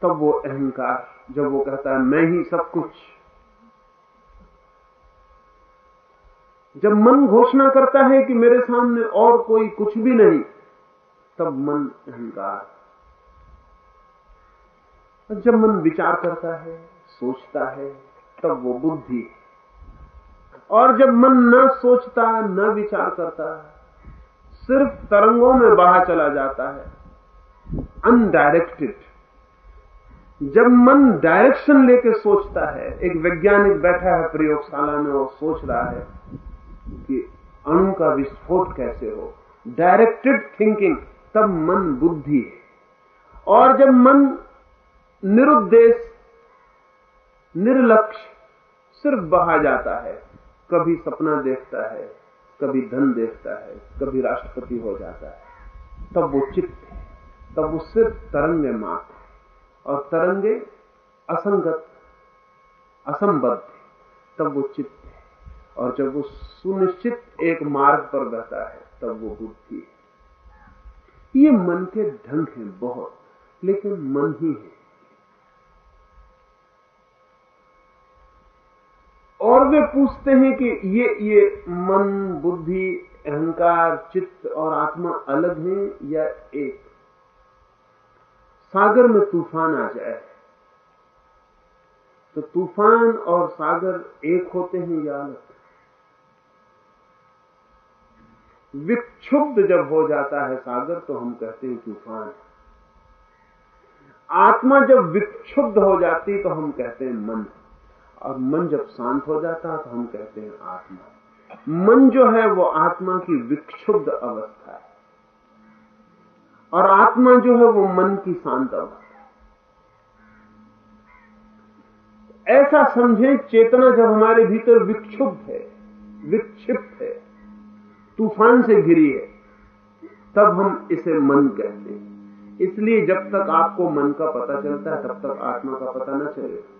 तब वो अहंकार, जब वो कहता है, मैं ही सब कुछ जब मन घोषणा करता है कि मेरे सामने और कोई कुछ भी नहीं, तब मन अहंकार। जब मन विचार करता है, सोचता है, तब वो बुद्धि। और जब मन न सोचता, न विचार करता, सिर्फ़ तरंगों में बहा चला जाता है। अनडायरेक्टेड जब मन डायरेक्शन लेके सोचता है, एक वैज्ञानिक बैठा है प्रयोगशाला में और सोच रहा है कि अणु का विस्फोट कैसे हो? डायरेक्टेड थिंकिंग तब मन बुद्धि है। और जब मन निरुद्देश, निर्लक्ष्य, सिर्फ़ बहा जाता है, कभी सपना देखता है, कभी धन देखता है, कभी राष्ट्रपति हो जाता है, तब वो चित्त है, तब वो सिर्फ़ तरंगे मात्र और तरंगे असंगत, असंबद्ध तब वो चित्त है और जब वो सुनिश्चित एक मार्ग पर बहता है, तब वो बुद्धि है। ये मन के ढंग हैं बहुत, लेकिन मन ही है। और वे पूछते हैं कि ये ये मन, बुद्धि, अहंकार, चित्त और आत्मा अलग हैं या एक? सागर में तूफ़ान आ जाए तो तूफ़ान और सागर एक होते हैं या अलग? विक्षुब्ध जब हो जाता है सागर तो हम कहते हैं तूफ़ान। आत्मा जब विक्षुब्ध हो जाती तो हम कहते हैं मन। और मन जब शांत हो जाता है तो हम कहते हैं आत्मा। मन जो है, वो आत्मा की विक्षुब्ध अवस्था है। और आत्मा जो है, वो मन की शांत अवस्था है। ऐसा समझें, चेतना जब हमारे भीतर विक्षुब्ध है, विक्षिप्त है तूफ़ान से घिरी है। तब हम इसे मन कहते हैं। इसलिए जब तक आपको मन का पता चलता है, तब तक आत्मा का पता न चलेगा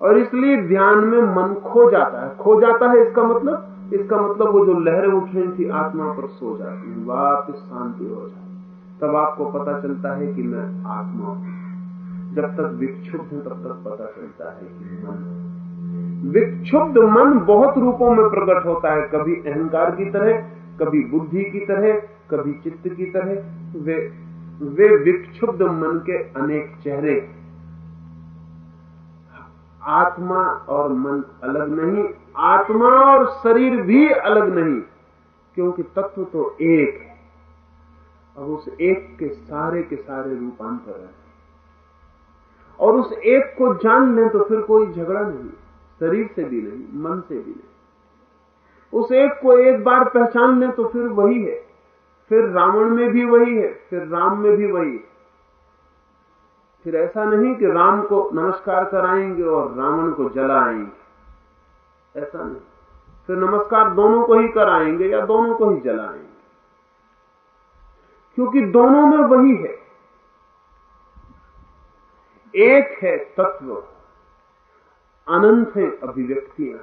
और इसलिए ध्यान में मन खो जाता है। खो जाता है इसका मतलब? इसका मतलब वो जो लहरें उठ रही थी, आत्मा पर सो जाती है। वापिस शांति हो जाती तब आपको पता चलता है कि मैं आत्मा हूँ। जब तक विक्षुब्ध तब तक पता चलता है कि मन विक्षुब्ध मन बहुत रूपों में प्रकट होता है। कभी अहंकार की तरह, कभी बुद्धि की तरह, कभी चित्त की तरह। वे वे विक्षुब्ध मन के अनेक चेहरे। आत्मा और मन अलग नहीं, आत्मा और शरीर भी अलग नहीं, क्योंकि तत्व तो एक है। और उस एक के सारे के सारे रूपांतर है। और उस एक को जान लें तो फिर कोई झगड़ा नहीं। शरीर से भी नहीं, मन से भी नहीं। उस एक को एक बार पहचान ले तो फिर वही है। फिर रावण में भी वही है, फिर राम में भी वही है। फिर ऐसा नहीं कि राम को नमस्कार कराएँगे और रावण को जलाएँगे। ऐसा नहीं। फिर नमस्कार दोनों को ही कराएँगे या दोनों को ही जलाएँगे। क्योंकि दोनों में वही है। एक है तत्व। अनंत है अभिव्यक्तियाँ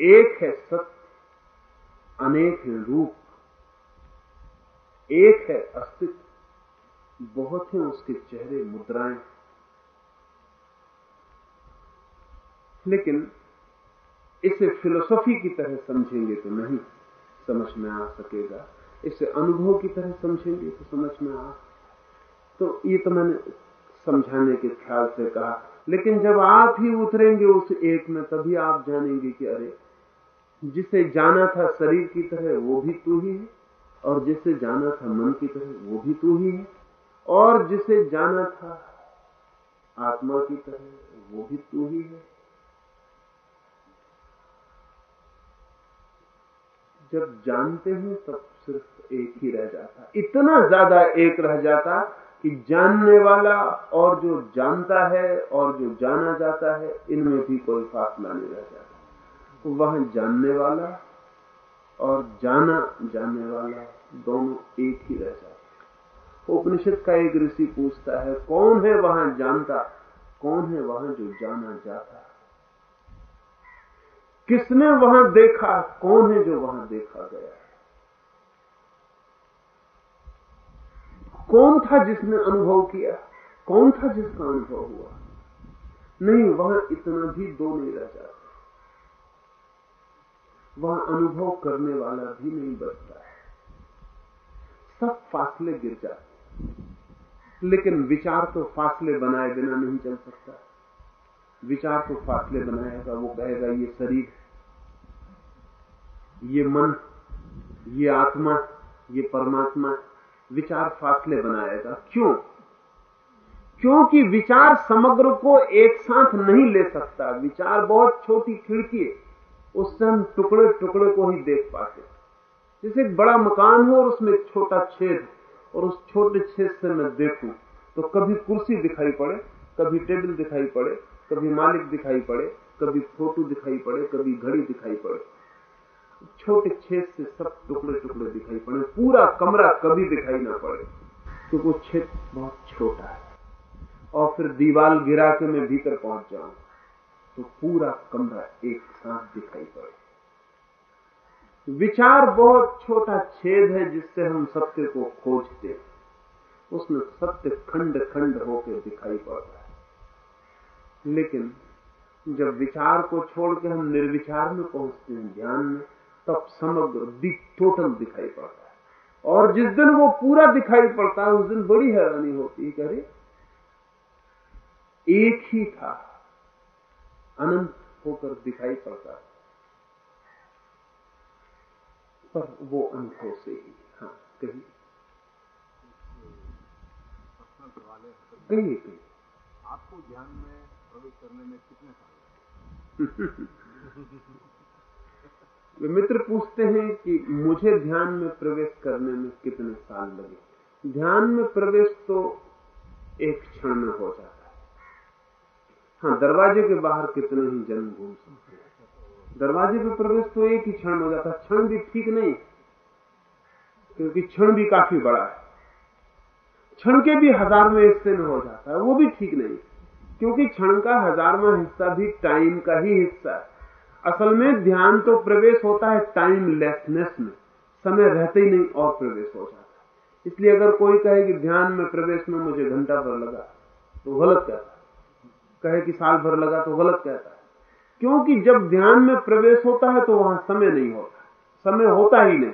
एक है सत्य, अनेक है रूप। एक है अस्तित्व, बहुत हैं उसके चेहरे मुद्राएँ। लेकिन इसे फिलोसॉफी की तरह समझेंगे तो नहीं, समझ में आ सकेगा। इसे अनुभव की तरह समझेंगे तो समझ में आ। तो ये तो मैंने समझाने के ख्याल से कहा। लेकिन जब आप ही उतरेंगे उस एक में, तभी आप जानेंगे कि अरे, जिसे जाना था शरीर की तरह, वो भी तू ही है। और जिसे जाना था मन की तरह, वो भी तू ही है। और जिसे जाना था आत्मा की तरह, वो भी तू ही है। जब जानते हैं, तब सिर्फ़ एक ही रह जाता। इतना ज़्यादा एक रह जाता कि जानने वाला और जो जानता है और जो जाना जाता है, इनमें भी कोई फासला नहीं रह जाता तो वह जानने वाला और जाना जाने वाला दोनों एक ही रह जाते उपनिषद का एक ऋषि पूछता है, कौन है वहाँ जानता, कौन है वहाँ जो जाना जाता? किसने वहाँ देखा, कौन है जो वहाँ देखा गया? कौन था जिसने अनुभव किया? कौन था जिसका अनुभव हुआ? नहीं, वहाँ इतना भी दो नहीं रह जाता। वहाँ अनुभव करने वाला भी नहीं बचता है। सब फासले गिर जाते लेकिन विचार तो फासले बनाए बिना नहीं चल सकता। विचार तो फासले बनाएगा, वो कहेगा, ये शरीर ये मन, ये आत्मा, ये परमात्मा विचार फासले बनाएगा। क्यों? क्योंकि विचार समग्र को एक साथ नहीं ले सकता। विचार बहुत छोटी खिड़की है। उससे हम टुकड़े टुकड़े को ही देख पाते जैसे एक बड़ा मकान हो और उसमें छोटा छेद और उस छोटे छेद से मैं देखूँ तो कभी कुर्सी दिखाई पड़े, कभी टेबल दिखाई पड़े, कभी मालिक दिखाई पड़े, कभी फ़ोटो दिखाई पड़े, कभी घड़ी दिखाई पड़े। छोटे छेद से सब टुकड़े टुकड़े दिखाई पड़े, पूरा कमरा कभी दिखाई ना पड़े, क्योंकि वो छेद बहुत छोटा है। और फिर दीवार गिरा के मैं भीतर पहुँच जाऊँ तो पूरा कमरा एक साथ दिखाई पड़े। विचार बहुत छोटा छेद है जिससे हम सत्य को खोजते उसमें सत्य खंड खंड होकर दिखाई पड़ता है। लेकिन जब विचार को छोड़ के हम निर्विचार में पहुँचते हैं ध्यान में तब समग्र दिख टोटल दिखाई पड़ता है। और जिस दिन वो पूरा दिखाई पड़ता है उस दिन बड़ी हैरानी होती है करे एक ही था अनंत होकर दिखाई पड़ता पर वो अनुभव से ही हाँ कही कहिए कहिए। आपको ध्यान में प्रवेश करने में कितने साल वे मित्र पूछते हैं कि मुझे ध्यान में प्रवेश करने में कितने साल लगे। ध्यान में प्रवेश तो एक क्षण में हो जाता है। हाँ दरवाजे के बाहर कितने ही जन्म घूम सकते हैं। दरवाजे पे प्रवेश तो एक ही क्षण हो जाता है। क्षण भी ठीक नहीं, क्योंकि क्षण भी काफ़ी बड़ा है। क्षण के भी हजारवें हिस्से में हो जाता है। वो भी ठीक नहीं, क्योंकि क्षण का हजारवा हिस्सा भी टाइम का ही हिस्सा है। असल में ध्यान तो प्रवेश होता है टाइम लेसनेस में। समय रहते ही नहीं और प्रवेश हो जाता है। इसलिए अगर कोई कहे कि ध्यान में प्रवेश में मुझे घंटा भर लगा तो गलत कहता है। कहे कि साल भर लगा तो गलत कहता है। क्योंकि जब ध्यान में प्रवेश होता है तो वहाँ समय नहीं होता समय होता ही नहीं।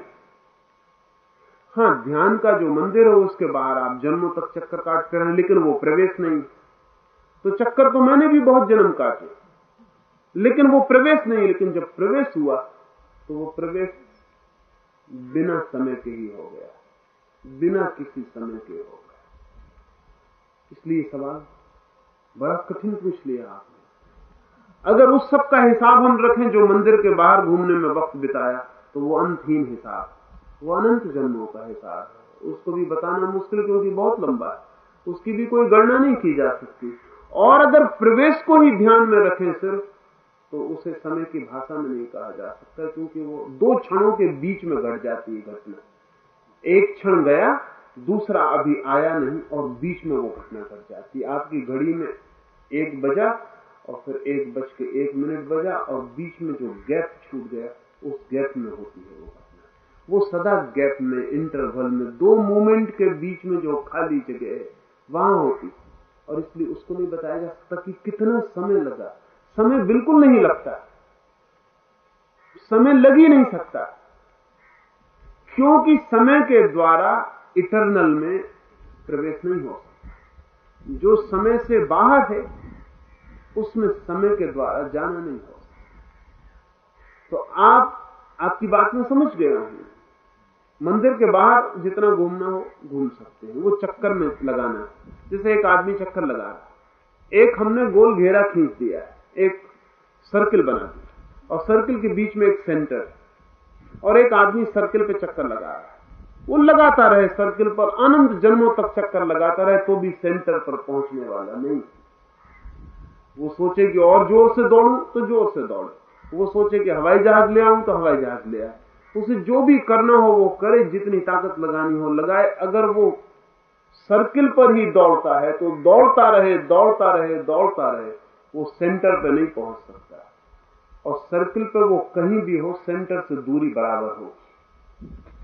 हाँ ध्यान का जो मंदिर है, उसके बाहर आप जन्मों तक चक्कर काटते रहे, लेकिन वो प्रवेश नहीं। तो चक्कर तो मैंने भी बहुत जन्म काटे। लेकिन वो प्रवेश नहीं, लेकिन जब प्रवेश हुआ तो वो प्रवेश बिना समय के ही हो गया। बिना किसी समय के हो गया। इसलिए सवाल, बड़ा कठिन पूछ लिया आपने। अगर उस सब का हिसाब हम रखें जो मंदिर के बाहर घूमने में वक्त बिताया तो वो अंतहीन हिसाब, वो अनंत जन्मों का हिसाब है। उसको भी बताना मुश्किल, क्योंकि बहुत लंबा है। उसकी भी कोई गणना नहीं की जा सकती। और अगर प्रवेश को ही ध्यान में रखें सिर्फ़ तो उसे समय की भाषा में नहीं कहा जा सकता, क्योंकि वो दो क्षणों के बीच में घट जाती है घटना। एक क्षण गया, दूसरा अभी आया नहीं, और बीच में वो घटना घट जाती आपकी घड़ी में एक बजा, और फिर एक बज के एक मिनट बजा, और बीच में जो गैप छूट गया, उस गैप में होती है वो घटना। वो सदा गैप में इंटरवल में, दो मोमेंट के बीच में जो खाली जगह है, वहाँ होती और इसलिए उसको नहीं बताया जा सकता कि कितना समय लगा। समय बिल्कुल नहीं लगता। समय लग ही नहीं सकता। क्योंकि समय के द्वारा इटरनल में प्रवेश नहीं हो सकता। जो समय से बाहर है, उसमें समय के द्वारा जाना नहीं हो सकता। तो आप, आपकी बात में समझ गया हूँ मंदिर के बाहर जितना घूमना हो, घूम सकते हैं। वो चक्कर में लगाना। जैसे एक आदमी चक्कर लगा रहा एक हमने गोल घेरा खींच दिया एक सर्किल बना दिया। और सर्किल के बीच में एक सेंटर और एक आदमी सर्किल पे चक्कर लगा रहा है। वो लगाता रहे सर्किल पर अनंत जन्मों तक चक्कर लगाता रहे तो भी सेंटर पर पहुँचने वाला नहीं। वो सोचे कि और ज़ोर से दौड़ू तो ज़ोर से दौड़े। वो सोचे कि हवाई जहाज़ ले आऊँ तो हवाई जहाज़ ले आए उसे जो भी करना हो, वो करे, जितनी ताकत लगानी हो, लगाए। अगर वो सर्किल पर ही दौड़ता है तो दौड़ता रहे दौड़ता रहे दौड़ता रहे। वो सेंटर पे नहीं पहुँच सकता। और सर्किल पे वो कहीं भी हो सेंटर से दूरी बराबर हो।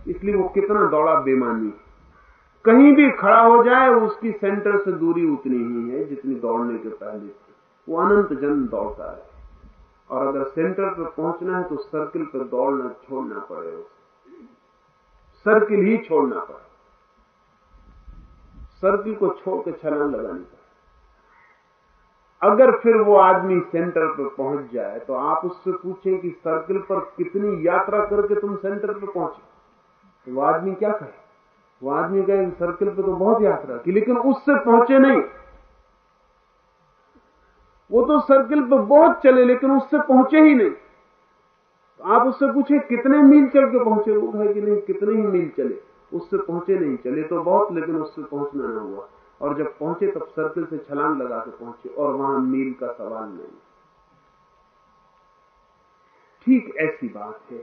इसलिए वो कितना दौड़ा बेमानी कहीं भी खड़ा हो जाए, उसकी सेंटर से दूरी उतनी ही है जितनी दौड़ने के पहले थी। वो अनंत जन्म दौड़ता है और अगर सेंटर पर पहुँचना है तो सर्किल पर दौड़ना छोड़ना पड़े सर्किल ही छोड़ना पड़े। सर्किल को छोड़ के छलांग लगानी पड़े। अगर फिर वो आदमी सेंटर पर पहुँच जाए तो आप उससे पूछें कि सर्किल पर कितनी यात्रा करके तुम सेंटर पर पहुँचे। तो वो आदमी क्या कहे? वो आदमी कहे सर्किल पर तो बहुत यात्रा की लेकिन उससे पहुँचे नहीं। वो तो सर्किल पर बहुत चले, लेकिन उससे पहुँचे ही नहीं। तो आप उससे पूछे, कितने मील चल के पहुँचे? वो कहे कि, नहीं, कितने ही मील चले। उससे पहुँचे नहीं, चले तो बहुत, लेकिन उससे पहुँचना ना हुआ। और जब पहुँचे तब सर्किल से छलांग लगा के पहुँचे और वहाँ मील का सवाल नहीं। ठीक ऐसी बात है।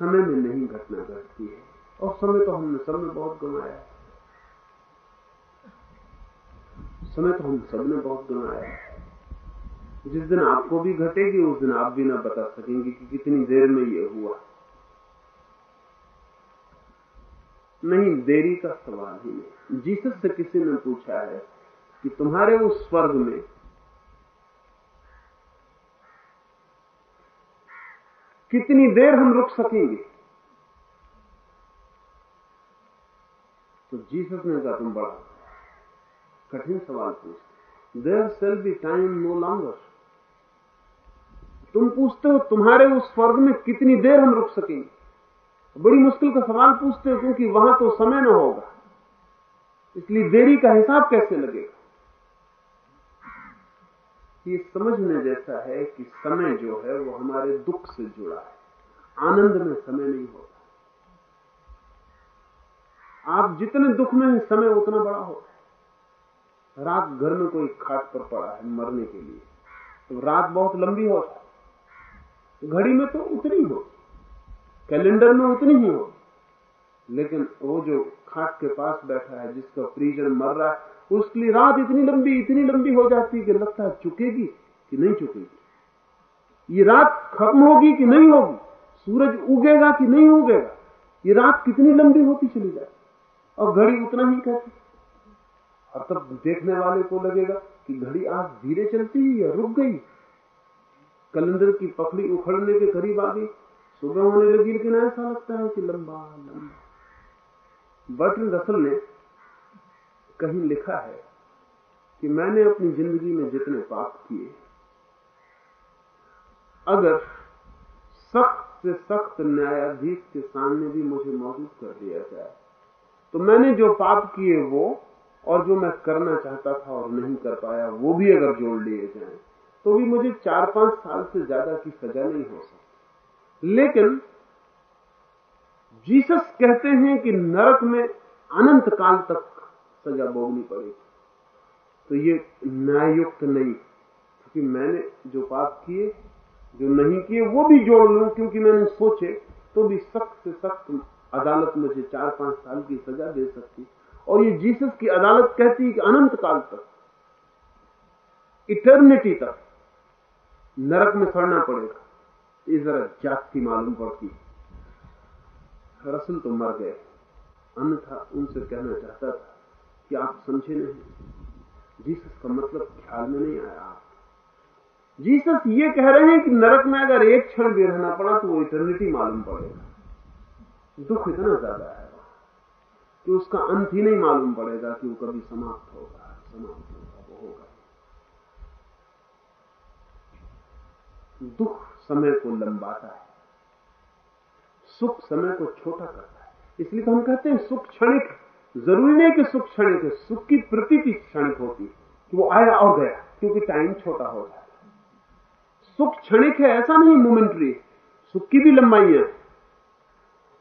समय में नहीं घटना घटती है। और समय तो हमने सब में बहुत गंवाया समय तो हम सबने बहुत गंवाया जिस दिन आपको भी घटेगी, उस दिन आप भी ना बता सकेंगे कि कितनी देर में ये हुआ। नहीं, देरी का सवाल ही नहीं जीसस से किसी ने पूछा है कि तुम्हारे उस स्वर्ग में कितनी देर हम रुक सकेंगे? तो जीसस ने कहा, तुम बड़ा कठिन सवाल पूछते there shall be time no longer तुम पूछते हो, तुम्हारे उस स्वर्ग में कितनी देर हम रुक सकेंगे? बड़ी मुश्किल का सवाल पूछते हो क्योंकि वहाँ तो समय न होगा। इसलिए देरी का हिसाब कैसे लगेगा? ये समझने जैसा है कि समय जो है वो हमारे दुख से जुड़ा है। आनंद में समय नहीं होता। आप जितने दुख में हैं, समय उतना बड़ा होता है। रात घर में कोई खाट पर पड़ा है मरने के लिए तो रात बहुत लंबी होता है। घड़ी में तो उतनी हो। कैलेंडर में उतनी ही हो। लेकिन वो जो खाट के पास बैठा है, जिसका परिजन मर रहा है, उसके लिए रात इतनी लंबी इतनी लंबी हो जाती कि लगता है चुकेगी कि नहीं चुकेगी। ये रात खत्म होगी कि नहीं होगी? सूरज उगेगा कि नहीं उगेगा? ये रात कितनी लंबी होती चली जाए? और घड़ी उतना ही कहती। और तब देखने वाले को लगेगा कि घड़ी आज धीरे चलती है या रुक गई। कैलेंडर की पकड़ी उखड़ने के करीब आ गई। सुबह होने लगी, लेकिन ऐसा लगता है कि लंबा लंबा। बर्टन रसल ने कहीं लिखा है कि मैंने अपनी ज़िंदगी में जितने पाप किए, अगर सख्त से सख्त न्यायाधीश के सामने भी मुझे मौजूद कर दिया जाए तो मैंने जो पाप किए वो, और जो मैं करना चाहता था और नहीं कर पाया, वो भी अगर जोड़ लिए जाए तो भी मुझे चार पाँच साल से ज़्यादा की सजा नहीं हो सकती। लेकिन जीसस कहते हैं कि नरक में अनंत काल तक सजा भोगनी पड़ेगी। तो ये न्यायुक्त नहीं, क्योंकि मैंने जो पाप किए, जो नहीं किए, वो भी जोड़ लू, क्योंकि मैंने सोचे तो भी सख्त से सख्त अदालत मुझे चार पाँच साल की सजा दे सकती। और ये जीसस की अदालत कहती है कि अनंत काल तक, इटर्निटी तक नरक में सड़ना पड़ेगा। जरा जाति मालूम पड़ती रसल तो मर गए। अन्यथा उनसे कहना चाहता था कि आप समझे नहीं। जीसस का मतलब ख्याल में नहीं आया। आप जीसस ये कह रहे हैं कि नरक में अगर एक क्षण भी रहना पड़ा तो वो इटर्निटी मालूम पड़ेगा। दुख इतना ज़्यादा है कि उसका अंत ही नहीं मालूम पड़ेगा कि वो कभी समाप्त होगा समाप्त होगा, वो होगा। दुख समय को लंबाता है। सुख समय को छोटा करता है। इसलिए तो हम कहते हैं सुख क्षणिक ज़रूरी नहीं कि सुख क्षणिक है। सुख की प्रतीति क्षणिक होती कि वो आया और गया, क्योंकि टाइम छोटा हो जाता है। सुख क्षणिक है, ऐसा नहीं मोमेंट्री सुख की भी लंबाई है।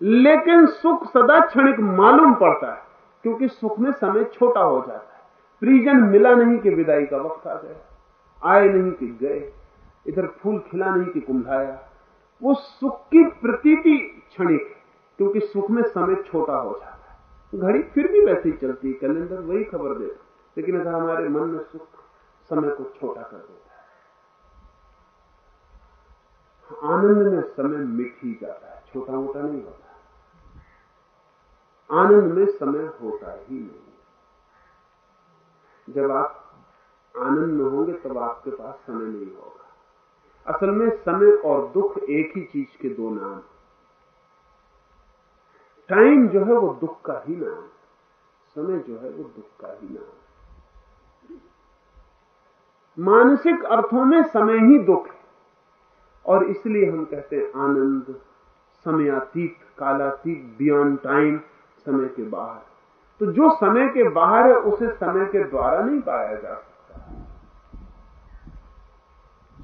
लेकिन सुख सदा क्षणिक मालूम पड़ता है, क्योंकि सुख में समय छोटा हो जाता है। प्रिजन मिला नहीं कि विदाई का वक्त आ गया। आए नहीं कि गए। इधर फूल खिला नहीं कि कुंभाया। वो सुख की प्रतीति क्षणिक, क्योंकि सुख में समय छोटा हो जाता है। घड़ी फिर भी वैसे ही चलती है, कैलेंडर वही खबर देता लेकिन अगर हमारे मन में सुख समय को छोटा कर देता है। आनंद में समय मिट ही जाता है, छोटा मोटा नहीं होता। आनंद में समय होता ही नहीं। जब आप आनंद में होंगे, तब आपके पास समय नहीं होगा। असल में समय और दुख एक ही चीज़ के दो नाम टाइम जो है वो दुख का ही नाम समय जो है वो दुख का ही नाम मानसिक अर्थों में समय ही दुख है। और इसलिए हम कहते हैं आनंद, समयातीत, कालातीत बियॉन्ड टाइम समय के बाहर। तो जो समय के बाहर है, उसे समय के द्वारा नहीं पाया जा सकता।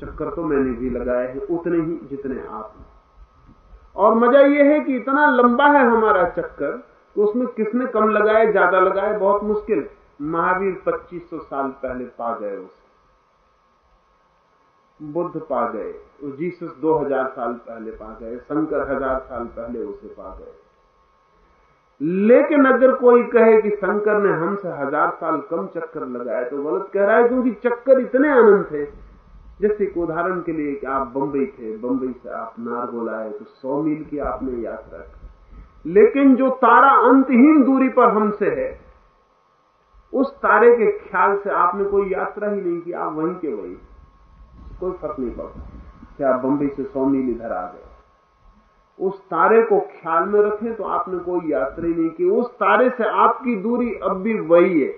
चक्कर तो मैंने भी लगाए हैं, उतने ही जितने आप और मज़ा यह है कि इतना लंबा है हमारा चक्कर तो उसमें किसने कम लगाए, ज़्यादा लगाए, बहुत मुश्किल। महावीर 2500 साल पहले पा गए उसे। बुद्ध पा गए। जीसस 2000 साल पहले पा गए, शंकर हज़ार साल पहले उसे पा गए। लेकिन अगर कोई कहे कि शंकर ने हमसे हज़ार साल कम चक्कर लगाए तो गलत कह रहा है, क्योंकि चक्कर इतने आनंद थे जैसे एक उदाहरण के लिए कि आप बंबई थे, बंबई से आप नारगोल आए तो सौ मील की आपने यात्रा की। लेकिन जो तारा अंतहीन दूरी पर हमसे है, उस तारे के ख्याल से आपने कोई यात्रा ही नहीं की, आप वहीं के वहीं। कोई फ़र्क नहीं पड़ता कि आप बंबई से सौ मील इधर आ गए। उस तारे को ख्याल में रखें तो आपने कोई यात्रा ही नहीं की। उस तारे से आपकी दूरी अब भी वही है,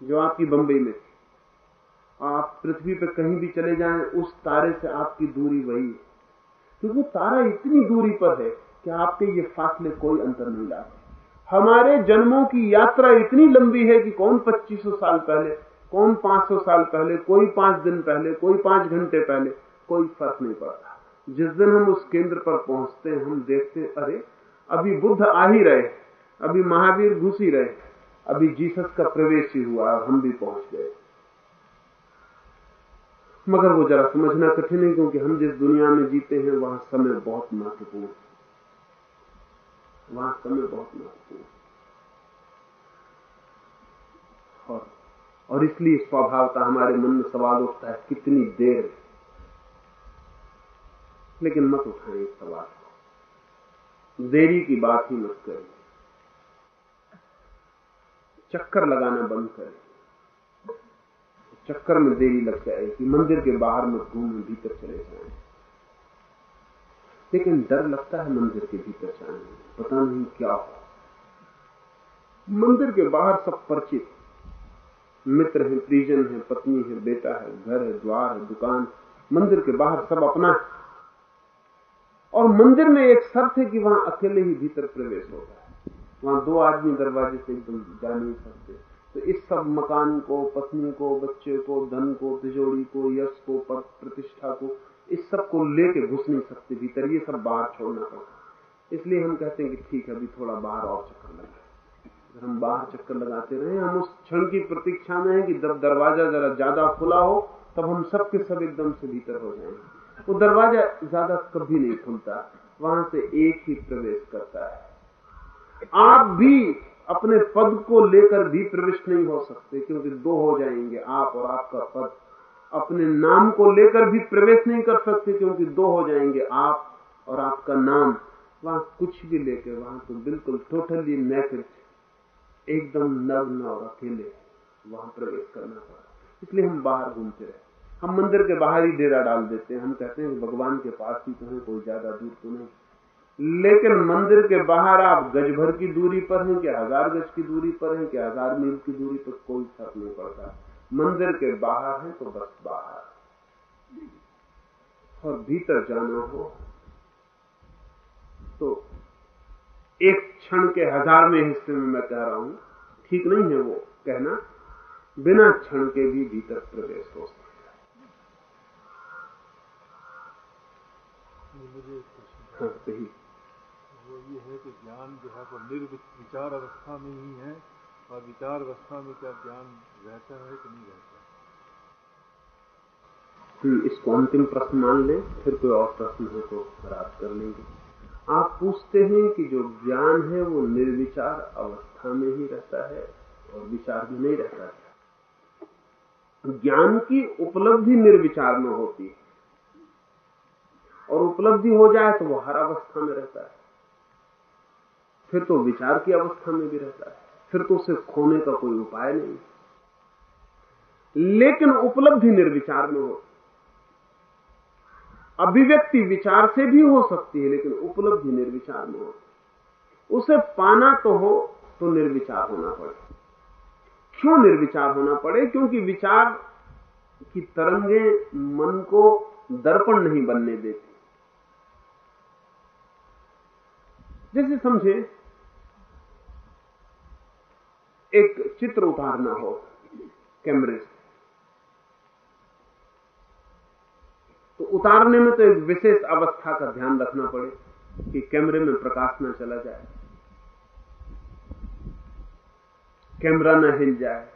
जो आपकी बंबई में थी। आप पृथ्वी पर कहीं भी चले जाएँ, उस तारे से आपकी दूरी वही है। क्योंकि वो तारा इतनी दूरी पर है कि आपके ये फासले कोई अंतर नहीं लाते। हमारे जन्मों की यात्रा इतनी लंबी है कि कौन 2500 साल पहले, कौन 500 साल पहले, कोई पाँच दिन पहले, कोई पाँच घंटे पहले, कोई फ़र्क नहीं पड़ता। जिस दिन हम उस केंद्र पर पहुँचते हैं, हम देखते हैं, अरे, अभी बुद्ध आ ही रहे अभी महावीर घुस ही रहे अभी जीसस का प्रवेश ही हुआ और हम भी पहुँच गए। मगर वो जरा समझना कठिन है क्योंकि हम जिस दुनिया में जीते हैं, वहाँ समय बहुत महत्वपूर्ण है। वहाँ समय बहुत महत्वपूर्ण है। और और इसलिए स्वभावता हमारे मन में सवाल उठता है, कितनी देर? लेकिन मत उठाएँ इस सवाल को। देरी की बात ही मत करें चक्कर लगाना बंद करें चक्कर में देरी लग जाएगी मंदिर के बाहर में घूम भीतर चले जाए। लेकिन डर लगता है मंदिर के भीतर जाने पता नहीं क्या हो मंदिर के बाहर सब परिचित। मित्र है, परिजन है, पत्नी है, बेटा है, घर है, द्वार है, दुकान मंदिर के बाहर सब अपना है। और मंदिर में एक शर्त है कि वहाँ अकेले ही भीतर प्रवेश होता है। वहाँ दो आदमी दरवाजे से एकदम जा नहीं सकते। तो इस सब मकान को, पत्नी को, बच्चे को, धन को, तिजोरी को, यश को, पद, प्रतिष्ठा को, इस सबको लेके घुस नहीं सकते भीतर। ये सब बाहर छोड़ना पड़ता इसलिए हम कहते हैं कि ठीक है, अभी थोड़ा बाहर और चक्कर लगा अगर हम बाहर चक्कर लगाते रहे, हम उस क्षण की प्रतीक्षा में है कि जब दरवाज़ा जरा ज़्यादा खुला हो, तब हम सब के सब एकदम से भीतर हो जाएँगे। वो दरवाज़ा ज़्यादा कभी नहीं खुलता, वहाँ से एक ही प्रवेश करता है। आप भी अपने पद को लेकर भी प्रविष्ट नहीं हो सकते, क्योंकि दो हो जाएँगे, आप और आपका पद। अपने नाम को लेकर भी प्रवेश नहीं कर सकते, क्योंकि दो हो जाएँगे, आप और आपका नाम। वहाँ कुछ भी लेके, वहाँ तो बिल्कुल टोटली नेकेड एकदम नग्न और अकेले, वहाँ प्रवेश करना पड़ा। इसलिए हम बाहर घूमते रहे। हम मंदिर के बाहर ही डेरा डाल देते हैं। हम कहते हैं भगवान के पास ही तो है, कोई ज़्यादा दूर तो नहीं। लेकिन मंदिर के बाहर आप गज भर की दूरी पर हैं कि हज़ार गज की दूरी पर हैं कि हज़ार मील की दूरी पर कोई फ़र्क नहीं पड़ता। मंदिर के बाहर है तो बस बाहर। और भीतर जाना हो तो एक क्षण के हजारवें हिस्से में मैं कह रहा हूँ, ठीक नहीं है वो कहना, बिना क्षण के भी भीतर प्रवेश हो सकता हाँ। सही ये है कि ज्ञान जो है वो निर्विचार अवस्था में ही है और विचार अवस्था में क्या ज्ञान रहता है कि नहीं रहता हम्म, इसको अंतिम प्रश्न मान लें फिर कोई और प्रश्न हो तो रात कर लेंगे। आप पूछते हैं कि जो ज्ञान है वो निर्विचार अवस्था में ही रहता है और विचार में नहीं रहता है। ज्ञान की उपलब्धि निर्विचार में होती है। और उपलब्धि हो जाए तो वो हर अवस्था में रहता है। फिर तो विचार की अवस्था में भी रहता है। फिर तो उसे खोने का कोई उपाय नहीं। लेकिन उपलब्धि निर्विचार में हो। अभिव्यक्ति विचार से भी हो सकती है, लेकिन उपलब्धि निर्विचार में हो। उसे पाना तो हो तो निर्विचार होना पड़े। क्यों निर्विचार होना पड़े? क्योंकि विचार की तरंगे मन को दर्पण नहीं बनने देती। जैसे समझे एक चित्र उतारना हो, कैमरे से। तो उतारने में तो एक विशेष अवस्था का ध्यान रखना पड़े कि कैमरे में प्रकाश न चला जाए। कैमरा न हिल जाए।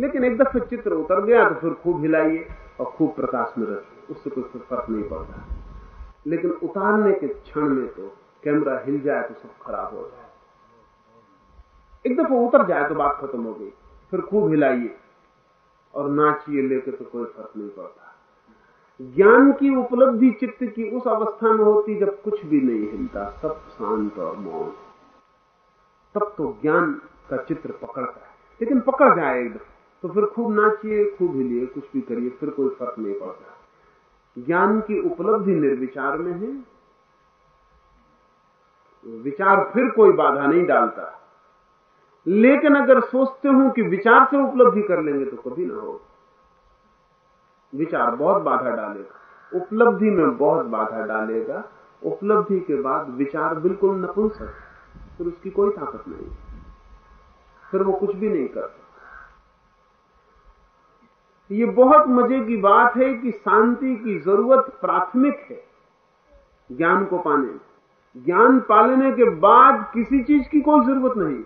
लेकिन एक दफे चित्र उतर गया तो फिर खूब हिलाइए और खूब प्रकाश में रखिए, उससे कुछ फ़र्क नहीं पड़ता। लेकिन उतारने के क्षण में तो कैमरा हिल जाए तो सब खराब हो जाए। एक दफ़ा उतर जाए तो बात खत्म हो गई। फिर खूब हिलाइए और नाचिए, लेके तो कोई फ़र्क नहीं पड़ता। ज्ञान की उपलब्धि चित्त की उस अवस्था में होती जब कुछ भी नहीं हिलता, सब शांत और मौन। तब तो ज्ञान का चित्र पकड़ता है। लेकिन पकड़ जाए एकदम तो फिर खूब नाचिए, खूब हिलिए, कुछ भी करिए, फिर कोई फ़र्क नहीं पड़ता। ज्ञान की उपलब्धि निर्विचार में है। विचार फिर कोई बाधा नहीं डालता। लेकिन अगर सोचते हो कि विचार से उपलब्धि कर लेंगे तो कभी ना हो। विचार बहुत बाधा डालेगा। उपलब्धि में बहुत बाधा डालेगा। उपलब्धि के बाद विचार बिल्कुल नपुंसक फिर उसकी कोई ताकत नहीं। फिर वो कुछ भी नहीं कर सकता। ये बहुत मज़े की बात है कि शांति की ज़रूरत प्राथमिक है ज्ञान को पाने ज्ञान पालने के बाद किसी चीज़ की कोई ज़रूरत नहीं।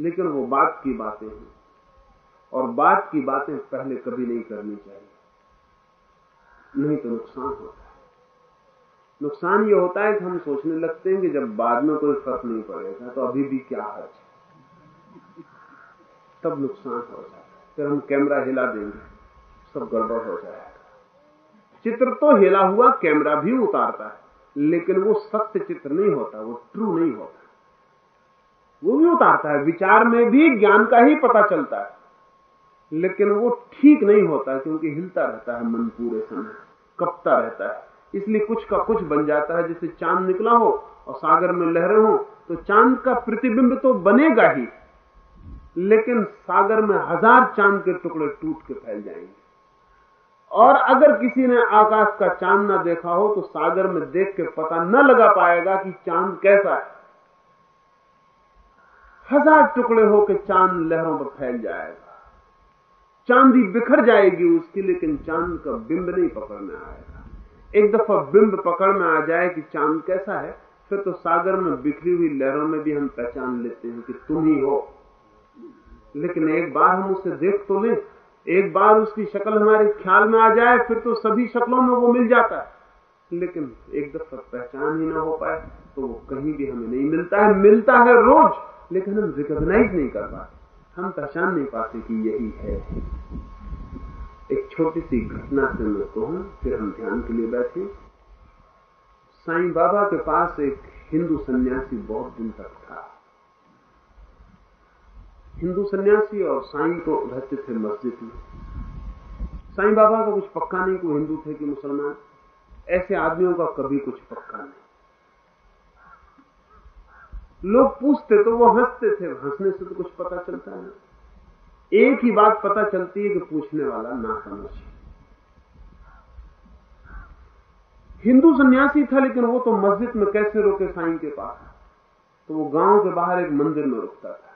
लेकिन वो बात की बातें हैं। और बात की बातें पहले कभी नहीं करनी चाहिए। नहीं तो नुकसान होता है। नुकसान ये होता है कि हम सोचने लगते हैं कि जब बाद में कोई फ़र्क नहीं पड़ेगा तो अभी भी क्या हर्ज तब नुकसान हो जाता है। फिर हम कैमरा हिला देंगे, सब गड़बड़ हो जाएगा। चित्र तो हिला हुआ, कैमरा भी उतारता है, लेकिन वो सत्य चित्र नहीं होता, वो ट्रू नहीं होता। वो भी उतारता है। विचार में भी, ज्ञान का ही पता चलता है। लेकिन वो ठीक नहीं होता, क्योंकि हिलता रहता है मन पूरे समय, कपता रहता है। इसलिए कुछ का कुछ बन जाता है, जैसे चाँद निकला हो और सागर में लहरें हो तो चाँद का प्रतिबिंब तो बनेगा ही। लेकिन सागर में हज़ार चाँद के टुकड़े टूट के फैल जाएँगे। और अगर किसी ने आकाश का चाँद ना देखा हो तो सागर में देख के पता न लगा पाएगा कि चाँद कैसा है। हज़ार टुकड़े होकर चाँद लहरों पर फैल जाएगा। चांदी बिखर जाएगी उसकी, लेकिन चाँद का बिंब नहीं पकड़ में आएगा। एक दफ़ा बिंब पकड़ में आ जाए कि चाँद कैसा है, फिर तो सागर में बिखरी हुई लहरों में भी हम पहचान लेते हैं कि तुम ही हो। लेकिन एक बार हम उसे देख तो लें, एक बार उसकी शक्ल हमारे ख्याल में आ जाए, फिर तो सभी शक्लों में वो मिल जाता है। लेकिन एक दफ़ा पहचान ही ना हो पाए तो वो कहीं भी हमें नहीं मिलता है। मिलता है रोज। लेकिन हम रिकॉग्नाइज नहीं कर पाते। हम पहचान नहीं पाते कि यही है। एक छोटी सी घटना से मैं कहूँ, फिर हम ध्यान के लिए बैठे। साईं बाबा के पास एक हिंदू सन्यासी बहुत दिन तक था। हिंदू सन्यासी और साईं तो रहते थे मस्जिद में। साईं बाबा का कुछ पक्का नहीं, कोई हिंदू थे कि मुसलमान। ऐसे आदमियों का कभी कुछ पक्का नहीं। लोग पूछते तो वो हँसते थे। हंसने से तो कुछ पता चलता है। एक ही बात पता चलती है कि पूछने वाला ना समझ। हिंदू सन्यासी था, लेकिन वो तो मस्जिद में कैसे रोके साईं के पास? तो वो गाँव के बाहर एक मंदिर में रुकता था।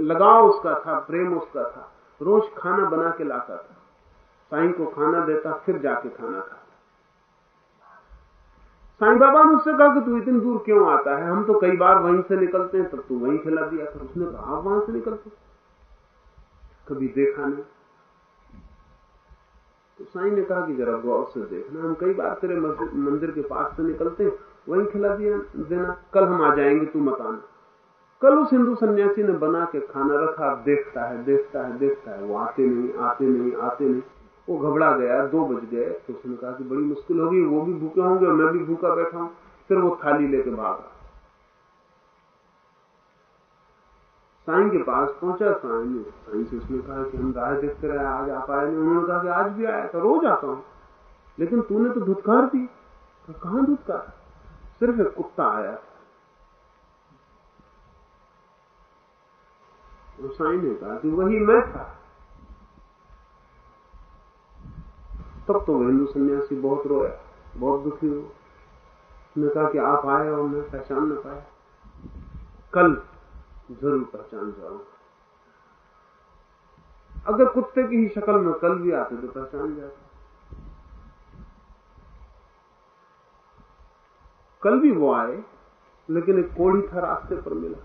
लगाव उसका था, प्रेम उसका था। रोज खाना बना के लाता था। साईं को खाना देता, फिर जाके खाना खाता। साईं बाबा ने उससे कहा कि तू इतनी दूर क्यों आता है? हम तो कई बार वहीं से निकलते हैं, तब तू वहीं खिला दिया था उसने कहा, आप वहाँ से निकलते कभी देखा नहीं। तो साईं ने कहा कि जरा गौर से देखना, हम कई बार तेरे मंदिर के पास से निकलते हैं, वहीं खिला दिया देना। कल हम आ जाएँगे, तू मत आना। कल उस हिंदू सन्यासी ने बना के खाना रखा देखता है देखता है देखता है, वो आते नहीं आते नहीं आते नहीं। वो घबरा गया, दो बज गए। तो उसने कहा कि बड़ी मुश्किल होगी, वो भी भूखे होंगे और मैं भी भूखा बैठा हूँ। फिर वो थाली लेके भागा। साईं के पास पहुँचा, साईं ने साईं से उसने कहा कि हम राह देखते रहे, आज आप आए नहीं। उन्होंने कहा कि आज भी आया था रोज आता हूँ। लेकिन तूने तो धुतकार दी। कहा धुतकार? सिर्फ़ एक कुत्ता आया। था तो साईं ने कहा कि वही मैं था। तब तो हिंदू सन्यासी बहुत रोया बहुत दुखी हो उसने कहा कि आप आए और मैं पहचान न पाया। कल ज़रूर पहचान जाऊँगा। अगर कुत्ते की ही शक्ल में कल भी आते तो पहचान जाते। कल भी वो आए, लेकिन एक कोड़ी था रास्ते पर मिला।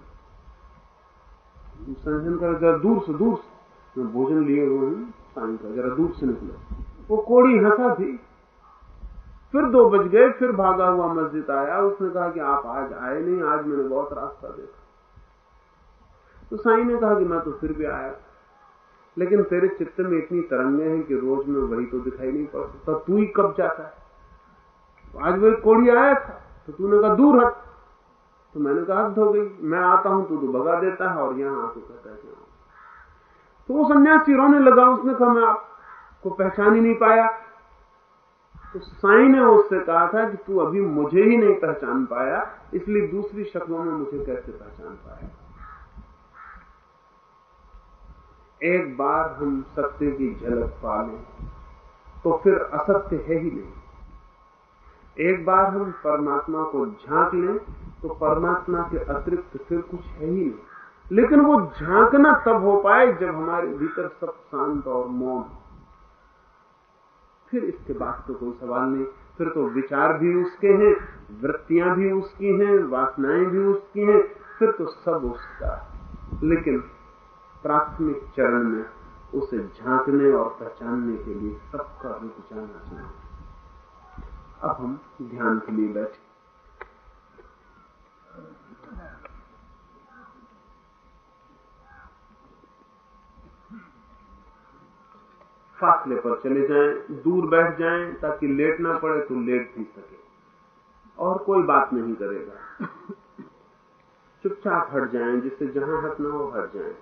संजन का जरा दूर से दूर से। मैं भोजन लिए हुए हूँ का जरा दूर से निकला। वो कोड़ी हंसा थी। फिर दो बज गए, फिर भागा हुआ मस्जिद आया। उसने कहा कि आप आज आए नहीं, आज मैंने बहुत रास्ता देखा। तो साई ने कहा कि मैं तो फिर भी आया। लेकिन तेरे चित्त में इतनी तरंगे हैं कि रोज में वही तो दिखाई नहीं पड़ सकता तू ही कब जाता है? आज वो कोड़ी आया था। तो तूने कहा, दूर हट। तो मैंने कहा, हद हो गई। मैं आता हूँ, तू तो भगा देता है और यहाँ आके कहता है तो वो सन्यासी रोने लगा। उसने कहा, मैं आपको पहचान ही नहीं पाया। तो साई ने उससे कहा था कि तू अभी मुझे ही नहीं पहचान पाया, इसलिए दूसरी शक्लों में मुझे कैसे पहचान पाया? एक बार हम सत्य की झलक पा लें तो फिर असत्य है ही नहीं। एक बार हम परमात्मा को झाँक लें तो परमात्मा के अतिरिक्त फिर कुछ है ही नहीं। लेकिन वो झांकना तब हो पाए जब हमारे भीतर सब शांत और मौन फिर इसके बाद तो कोई सवाल नहीं। फिर तो विचार भी उसके हैं, वृत्तियाँ भी उसकी हैं, वासनाएँ भी उसकी हैं, फिर तो सब उसका। लेकिन प्राथमिक चरण में उसे झांकने और पहचानने के लिए सबका रुक जाना चाहिए। अब हम ध्यान के लिए बैठे। फासले पर चले जाएँ, दूर बैठ जाएँ ताकि लेट ना पड़े तो लेट भी सके। और कोई बात नहीं करेगा। चुपचाप हट जाएँ जिससे जहाँ हटना हो हट जाएँ।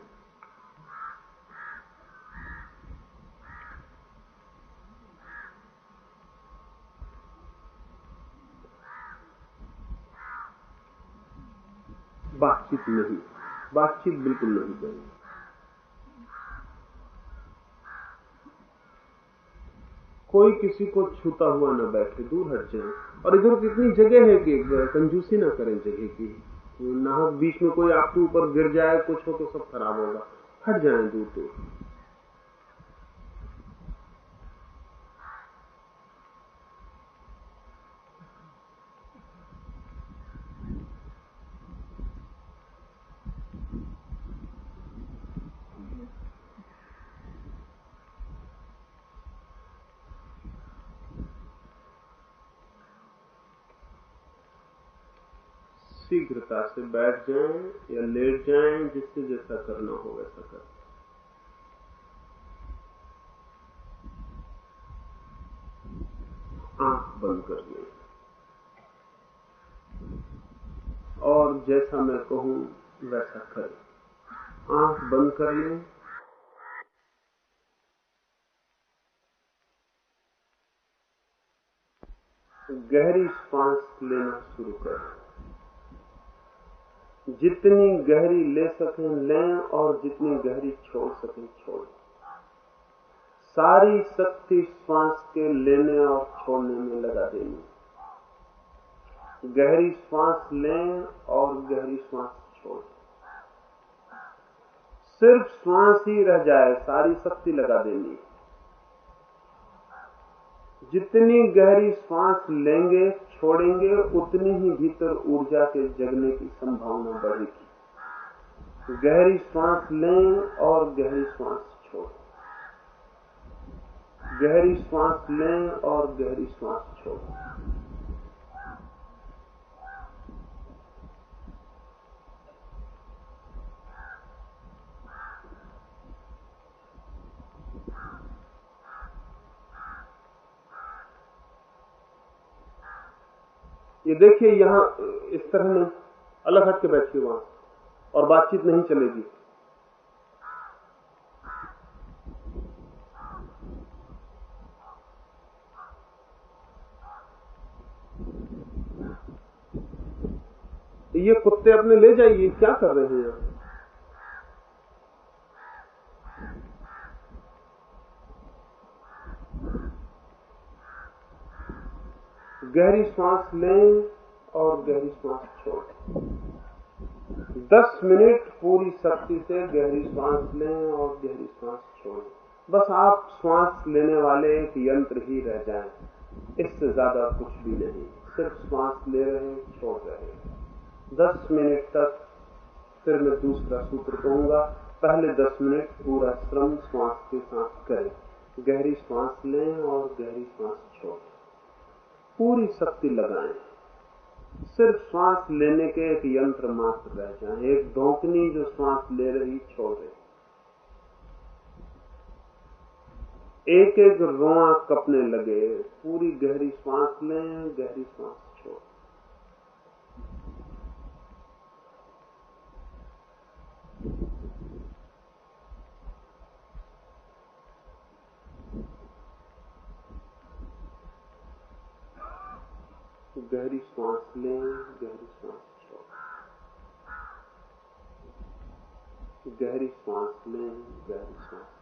बातचीत नहीं बातचीत बिल्कुल नहीं करें। कोई किसी को छूता हुआ न बैठे, दूर हट जाए। और इधर कितनी जगह है कि कंजूसी ना करें जगह की। ना बीच में कोई आपके ऊपर गिर जाए, कुछ हो तो सब खराब होगा। हट जाए दूर दूर शीघ्रता से बैठ जाएँ या लेट जाएँ, जिससे जैसा करना हो वैसा कर। आँख बंद कर लें। और जैसा मैं कहूँ, वैसा करें। आँख बंद कर लें। गहरी सांस लेना शुरू करें। जितनी गहरी ले सकें, लें और जितनी गहरी छोड़ सकें, छोड़। सारी शक्ति श्वास के लेने और छोड़ने में लगा देनी। गहरी श्वास लें और गहरी श्वास छोड़। सिर्फ़ श्वास ही रह जाए, सारी शक्ति लगा देनी। जितनी गहरी श्वास लेंगे छोड़ेंगे, उतनी ही भीतर ऊर्जा के जगने की संभावना बढ़ेगी। गहरी श्वास लें और गहरी श्वास छोड़। गहरी श्वास लें और गहरी श्वास छोड़। ये देखिए यहाँ, इस तरह नहीं अलग हट के बैठिए वहाँ, और बातचीत नहीं चलेगी। ये कुत्ते अपने ले जाइए, क्या कर रहे हैं यहाँ? गहरी सांस लें और गहरी सांस छोड़ें। दस मिनट पूरी शक्ति से गहरी सांस लें और गहरी सांस छोड़ें। बस आप श्वास लेने वाले एक यंत्र ही रह जाएँ। इससे ज़्यादा कुछ भी नहीं। सिर्फ़ श्वास ले रहे छोड़ रहे दस मिनट तक फिर मैं दूसरा सूत्र कहूँगा। पहले दस मिनट पूरा श्रम श्वास के साथ करें। गहरी श्वास लें और गहरी श्वास छोड़ें। पूरी शक्ति लगाएँ। सिर्फ़ श्वास लेने के एक यंत्र मात्र रह जाए। एक धोकनी जो श्वास ले रही, छोड़ रही। एक एक रोआ कपने लगे। पूरी गहरी श्वास लें, गहरी श्वास छोड़ गहरी सांस लें, गहरी सांस छोड़ गहरी सांस लें, गहरी सांस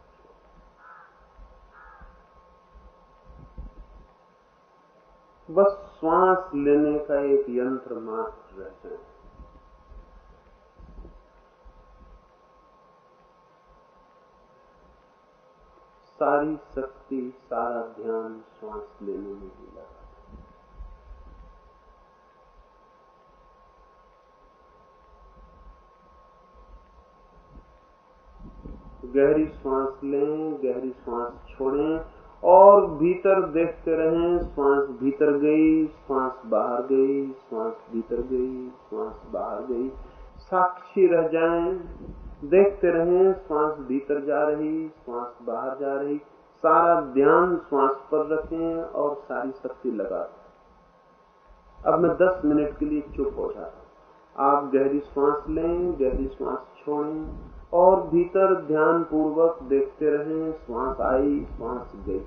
बस श्वास लेने का एक यंत्र मात्र रह जाए। सारी शक्ति, सारा ध्यान श्वास लेने में लगा गहरी सांस लें, गहरी सांस छोड़ें और भीतर देखते रहें श्वास भीतर गई श्वास बाहर गई श्वास भीतर गई श्वास बाहर गई। साक्षी रह जाएँ, देखते रहें श्वास भीतर जा रही श्वास बाहर जा रही। सारा ध्यान श्वास पर रखें और सारी शक्ति लगा अब मैं दस मिनट के लिए चुप हो जाता आप गहरी श्वास लें, गहरी श्वास छोड़ें और भीतर ध्यान पूर्वक देखते रहे, श्वास आई, श्वास गई।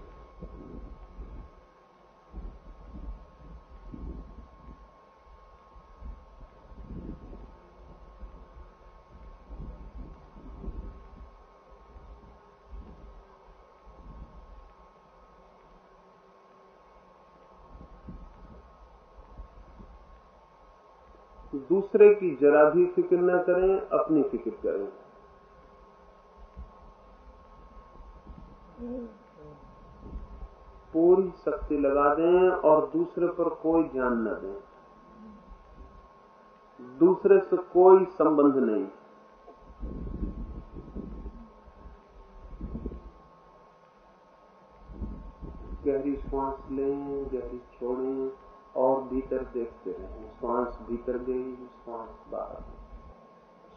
दूसरे की जरा भी फ़िक्र न करें, अपनी फ़िक्र करें पूरी शक्ति लगा दें और दूसरे पर कोई ध्यान न दें। दूसरे से कोई संबंध नहीं। गहरी सांस लें, गहरी छोड़ें और भीतर देखते रहें। श्वास भीतर गई, श्वास बाहर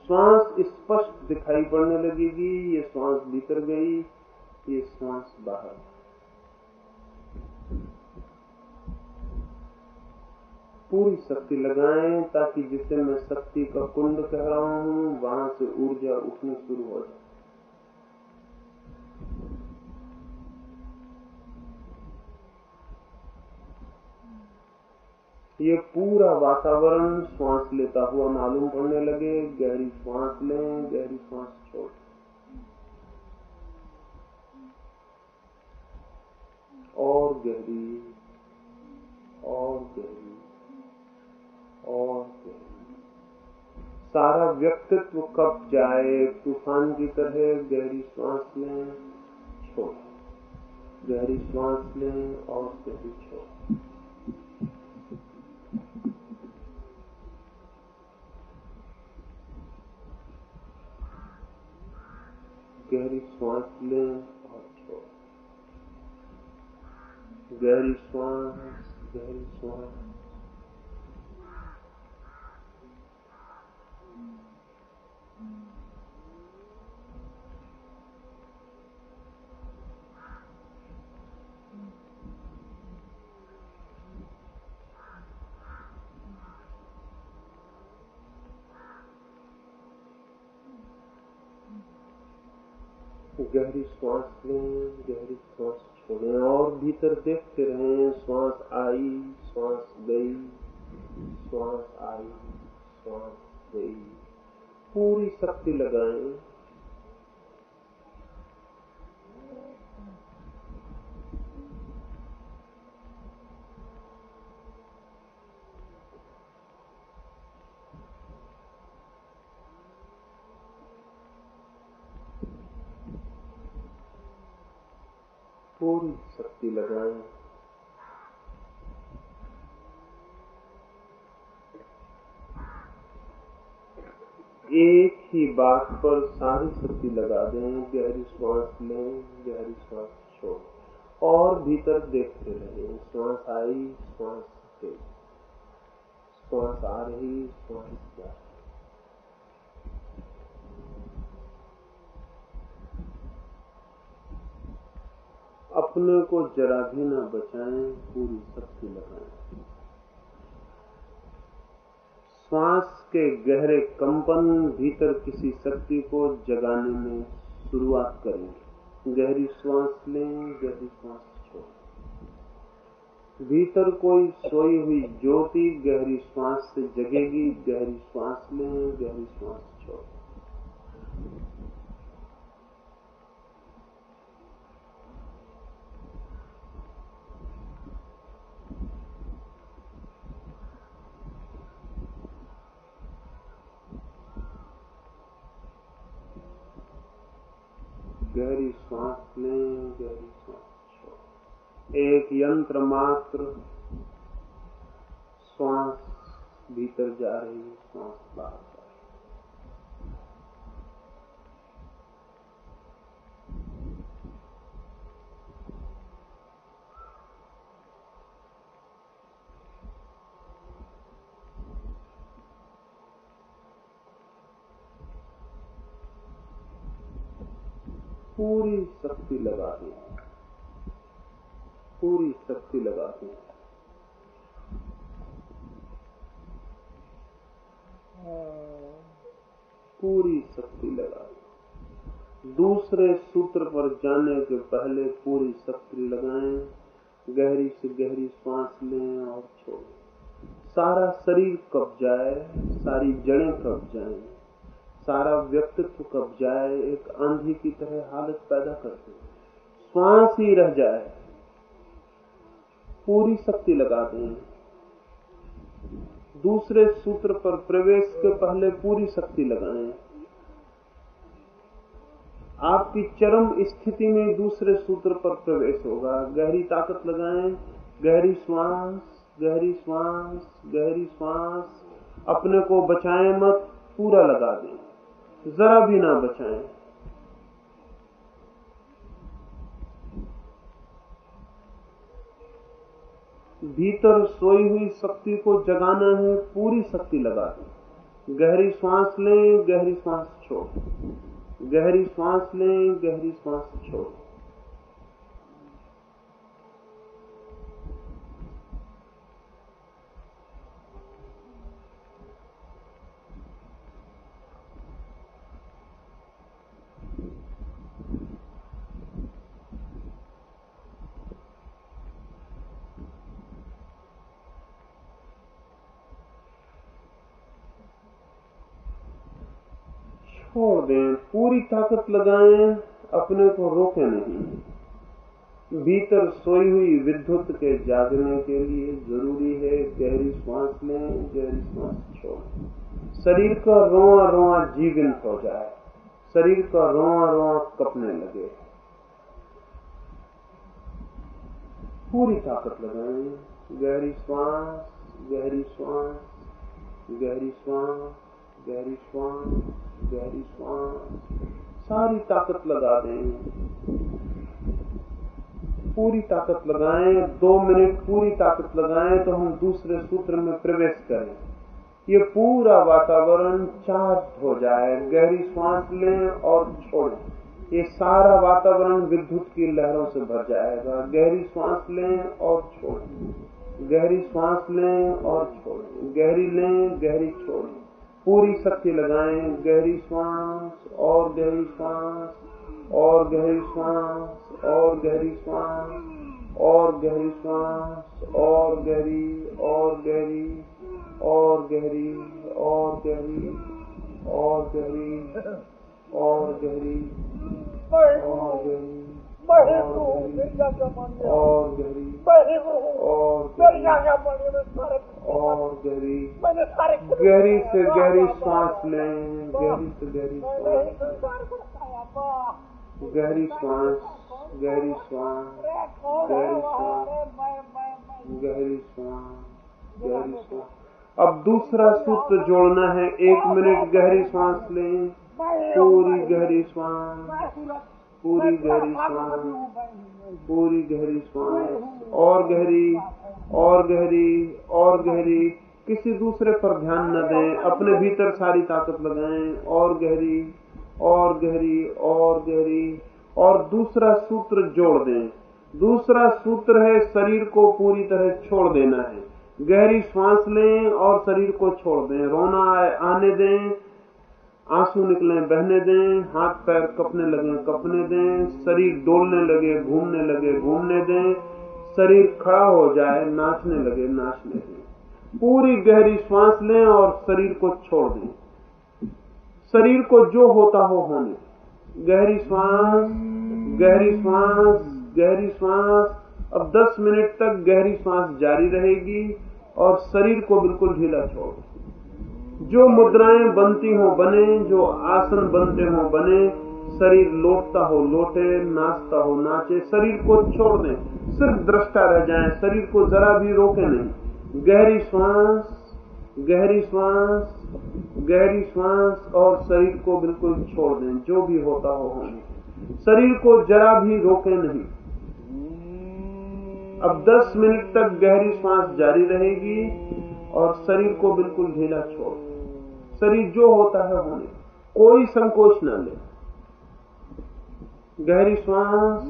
श्वास स्पष्ट दिखाई पड़ने लगेगी, ये श्वास भीतर गई, ये श्वास बाहर पूरी शक्ति लगाएँ ताकि जिसे मैं शक्ति का कुंड कह रहा हूँ वहाँ से ऊर्जा उठनी शुरू हो जाए। ये पूरा वातावरण श्वास लेता हुआ मालूम पड़ने लगे, गहरी श्वास लें, गहरी श्वास छोड़। और गहरी और गहरी। और सारा व्यक्तित्व कब जाए, तूफ़ान की तरह गहरी श्वास लें, छोड़। गहरी श्वास लें और गहरी छोड़। गहरी श्वास लें और छोड़। गहरी श्वास गहरी श्वास। गहरी श्वास लें, गहरी श्वास छोड़े और भीतर देखते रहें। श्वास आई, श्वास गई, श्वास आई, श्वास गई। पूरी शक्ति लगाएँ। पूरी शक्ति लगाए। एक ही बात पर सारी शक्ति लगा दें, गहरी श्वास लें, गहरी श्वास छोड़, और भीतर देखते रहें। श्वास आई, श्वास श्वास आ रही, श्वास जा रही। अपने को जरा भी न बचाएँ, पूरी शक्ति लगाएँ। श्वास के गहरे कंपन भीतर किसी शक्ति को जगाने में शुरुआत करें गहरी श्वास लें, गहरी श्वास छोड़। भीतर कोई सोई हुई ज्योति गहरी श्वास से जगेगी, गहरी श्वास लें, गहरी श्वास छोड़ गहरी श्वास लें, गहरी श्वास एक यंत्र मात्र श्वास भीतर जा रही है, श्वास बाहर। पूरी शक्ति लगा दी। पूरी शक्ति लगा दी। पूरी शक्ति लगा दी। दूसरे सूत्र पर जाने के पहले पूरी शक्ति लगाएँ, गहरी से गहरी श्वास लें और छोड़ें। सारा शरीर कब जाए सारी जड़ें कब जाएँ सारा व्यक्तित्व कब जाए, एक आंधी की तरह हालत पैदा करते श्वास ही रह जाए, पूरी शक्ति लगा दें दूसरे सूत्र पर प्रवेश के पहले पूरी शक्ति लगाएँ। आपकी चरम स्थिति में दूसरे सूत्र पर प्रवेश होगा। गहरी ताकत लगाएँ, गहरी श्वास गहरी श्वास गहरी श्वास। अपने को बचाएँ मत, पूरा लगा दें। जरा भी ना बचाए। भीतर सोई हुई शक्ति को जगाना है, पूरी शक्ति लगा दें। गहरी श्वास लें, गहरी सांस छोड़। गहरी श्वास लें, गहरी छोड़ छोड़। पूरी ताकत लगाए, अपने को रोके नहीं। भीतर सोई हुई विद्युत के जागने के लिए ज़रूरी है गहरी श्वास लें, गहरी श्वास छोड़ें। शरीर का रोआ रोआ जीवन हो जाए। शरीर का रोआ रोआ कपने लगे। पूरी ताकत लगाएँ। गहरी श्वास गहरी श्वास गहरी श्वास। गहरी श्वास गहरी श्वास सारी ताकत लगा दें। पूरी ताकत लगाएँ, दो मिनट पूरी ताकत लगाएँ तो हम दूसरे सूत्र में प्रवेश करें। ये पूरा वातावरण चार्ज हो जाए, गहरी श्वास लें और छोड़ें। ये सारा वातावरण विद्युत की लहरों से भर जाएगा। गहरी श्वास लें और छोड़ें। गहरी श्वास लें और छोड़ें। गहरी लें, गहरी छोड़ें। पूरी शक्ति लगाएँ। गहरी श्वास और गहरी श्वास और गहरी श्वास और गहरी श्वास और गहरी श्वास और गहरी और गहरी और गहरी और गहरी और गहरी और गहरी और गहरी। और गहरी और गहरी गहरी से गहरी सांस लें गहरी से गहरी सांस गहरी श्वास गहरी श्वास गहरी श्वास गहरी श्वास गहरी श्वास अब दूसरा सूत्र जोड़ना है। एक मिनट, गहरी सांस लें। पूरी गहरी श्वास पूरी गहरी श्वास पूरी गहरी श्वास और गहरी और गहरी और गहरी। किसी दूसरे पर ध्यान न दें अपने भीतर सारी ताकत लगाएँ और गहरी और गहरी और गहरी। और दूसरा सूत्र जोड़ दें। दूसरा सूत्र है शरीर को पूरी तरह छोड़ देना है। गहरी श्वास लें और शरीर को छोड़ दें। रोना आने दें आँसू निकले, बहने दें, हाथ पैर कपने लगे, कपने दें, शरीर डोलने लगे, घूमने लगे, घूमने दें, शरीर खड़ा हो जाए, नाचने लगे, नाचने दें। पूरी गहरी श्वास लें और शरीर को छोड़ दें। शरीर को जो होता हो, होने गहरी श्वास गहरी श्वास गहरी श्वास अब 10 मिनट तक गहरी श्वास जारी रहेगी और शरीर को बिल्कुल ढीला छोड़ जो मुद्राएँ बनती हो बने, जो आसन बनते हो बने, शरीर लौटता हो लौटे, नाचता हो नाचे, शरीर को छोड़ दें सिर्फ़ दृष्टा रह जाए, शरीर को जरा भी रोके नहीं। गहरी श्वास गहरी श्वास गहरी श्वास और शरीर को बिल्कुल छोड़ दें, जो भी होता हो होने। शरीर को जरा भी रोके नहीं। अब 10 मिनट तक गहरी श्वास जारी रहेगी। और शरीर को बिल्कुल ढीला छोड़। शरीर जो होता है होने कोई संकोच न ले। गहरी श्वास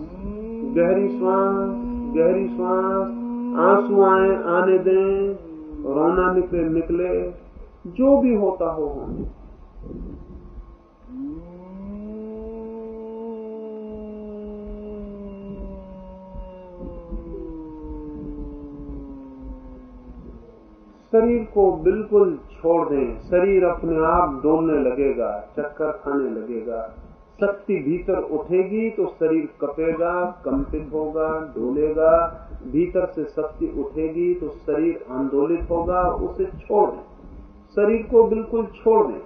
गहरी श्वास गहरी श्वास। आँसू आए, आने दें, रोना निकले निकले। जो भी होता हो होने। शरीर को बिल्कुल छोड़ दें। शरीर अपने आप डोलने लगेगा, चक्कर खाने लगेगा। शक्ति भीतर उठेगी तो शरीर कपेगा, कंपित होगा, डोलेगा। भीतर से शक्ति उठेगी तो शरीर आंदोलित होगा, उसे छोड़ दें। शरीर को बिल्कुल छोड़ दें।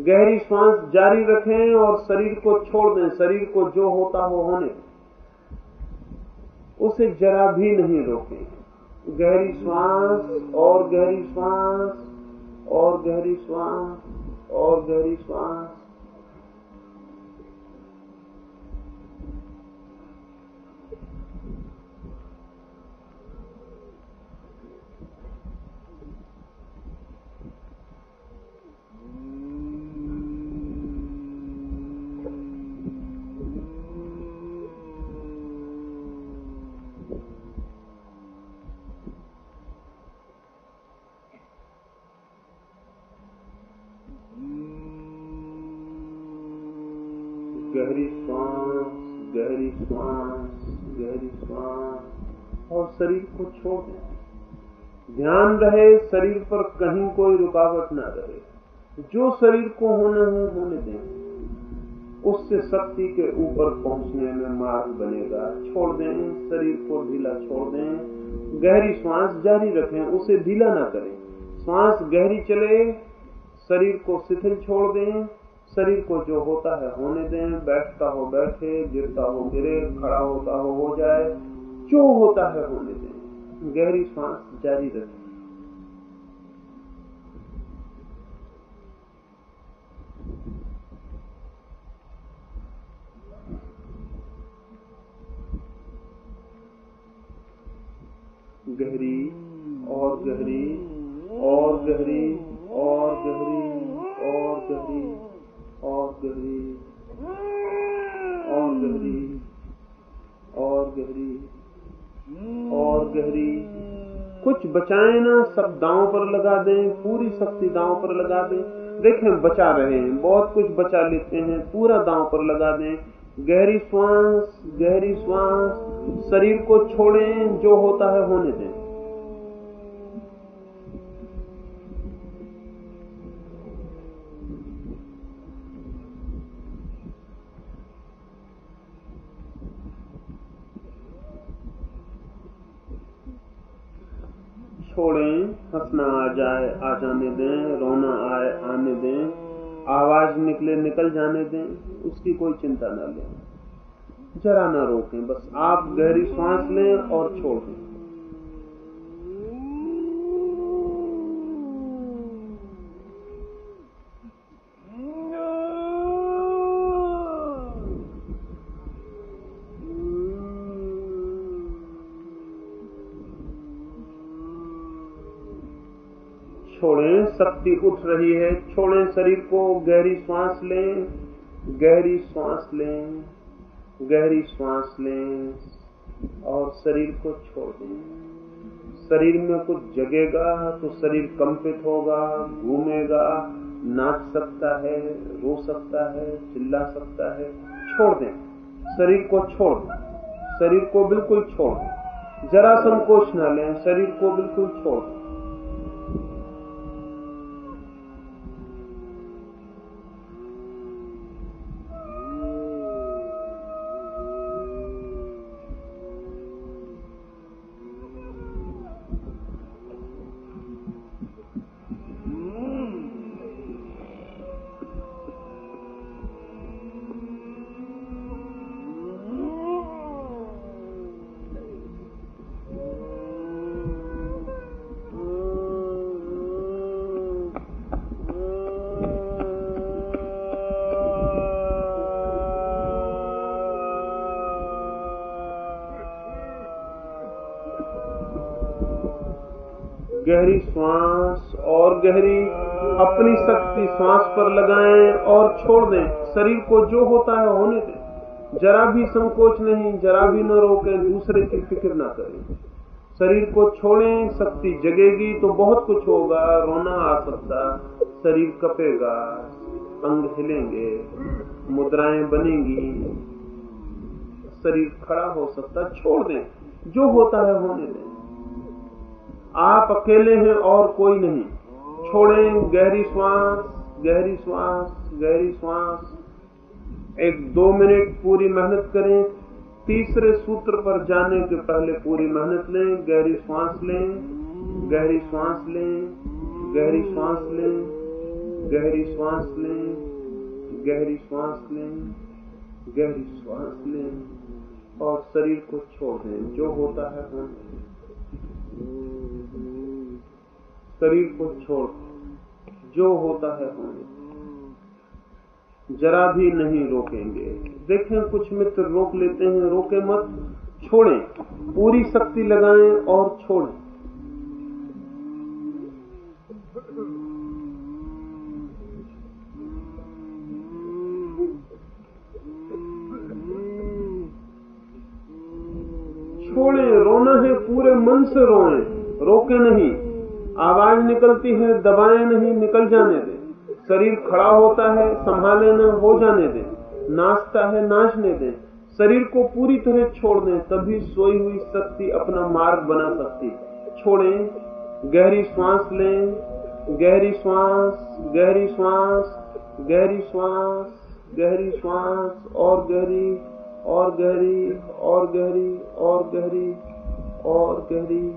गहरी श्वास जारी रखें और शरीर को छोड़ दें। शरीर को जो होता हो होने। उसे जरा भी नहीं रोकें। गहरी श्वास और गहरी श्वास और गहरी श्वास और गहरी श्वास ध्यान रहे, शरीर पर कहीं कोई रुकावट ना रहे। जो शरीर को होने हो, होने दें। उससे शक्ति के ऊपर पहुँचने में मार्ग बनेगा। छोड़ दें, शरीर को ढीला छोड़ दें। गहरी श्वास जारी रखें, उसे ढीला ना करें। श्वास गहरी चले, शरीर को शिथिल छोड़ दें। शरीर को जो होता है, होने दें। बैठता हो, बैठे, गिरता हो, गिरे, खड़ा होता हो हो जाए। जो होता है, होने दें। गहरी सांस जारी रखें गहरी और गहरी और गहरी और गहरी और गहरी और गहरी और गहरी और गहरी और गहरी। कुछ बचाए ना, सब दांव पर लगा दें, पूरी शक्ति दांव पर लगा दें। देखें, बचा रहे हैं, बहुत कुछ बचा लेते हैं, पूरा दांव पर लगा दें। गहरी श्वास गहरी श्वास, शरीर को छोड़ें, जो होता है होने दें। छोड़ें हंसना आ जाए, आ जाने दें, रोना आए, आने दें, आवाज़ निकले, निकल जाने दें, उसकी कोई चिंता ना लें। जरा ना रोकें, बस आप गहरी सांस लें और छोड़ दें छोड़ें शक्ति उठ रही है। छोड़ें शरीर को, गहरी सांस लें। गहरी सांस लें। गहरी सांस लें। और शरीर को छोड़। दें शरीर में कुछ जगेगा तो शरीर कंपित होगा, घूमेगा, नाच सकता है, रो सकता है, चिल्ला सकता है। छोड़ दें। शरीर को छोड़ दें। शरीर को बिल्कुल छोड़ दें। जरा संकोच न लें। शरीर को बिल्कुल छोड़ दें। गहरी श्वास और गहरी अपनी शक्ति श्वास पर लगाएँ और छोड़ दें। शरीर को जो होता है होने दें। जरा भी संकोच नहीं, जरा भी न रोकें, दूसरे की फ़िक्र ना करें। शरीर को छोड़ें, शक्ति जगेगी तो बहुत कुछ होगा, रोना आ सकता, शरीर कपेगा, अंग हिलेंगे, मुद्राएँ बनेंगी, शरीर खड़ा हो सकता, छोड़ दें। जो होता है होने दें। आप अकेले हैं और कोई नहीं। छोड़ें, गहरी श्वास गहरी श्वास गहरी श्वास। एक दो मिनट पूरी मेहनत करें। तीसरे सूत्र पर जाने के पहले पूरी मेहनत लें, गहरी श्वास लें, गहरी श्वास लें, गहरी श्वास लें, गहरी श्वास लें, गहरी श्वास लें, गहरी श्वास लें। और शरीर को छोड़ दें। जो होता है होने शरीर को छोड़, जो होता है होने। जरा भी नहीं रोकेंगे। देखें, कुछ मित्र रोक लेते हैं, रोके मत, छोड़ें। पूरी शक्ति लगाएँ और छोड़ें रोना है पूरे मन से रोए रोके नहीं आवाज़ है, दबाए नहीं, निकल जाने दे। शरीर खड़ा होता है संभाले न हो जाने दे। नाचता है, नाचने दे। शरीर को पूरी तरह छोड़ दें, तभी सोई हुई शक्ति अपना मार्ग बना सकती छोड़े, गहरी श्वास लें। गहरी श्वास गहरी श्वास गहरी श्वास गहरी श्वास, और गहरी और गहरी और गहरी और गहरी और गहरी।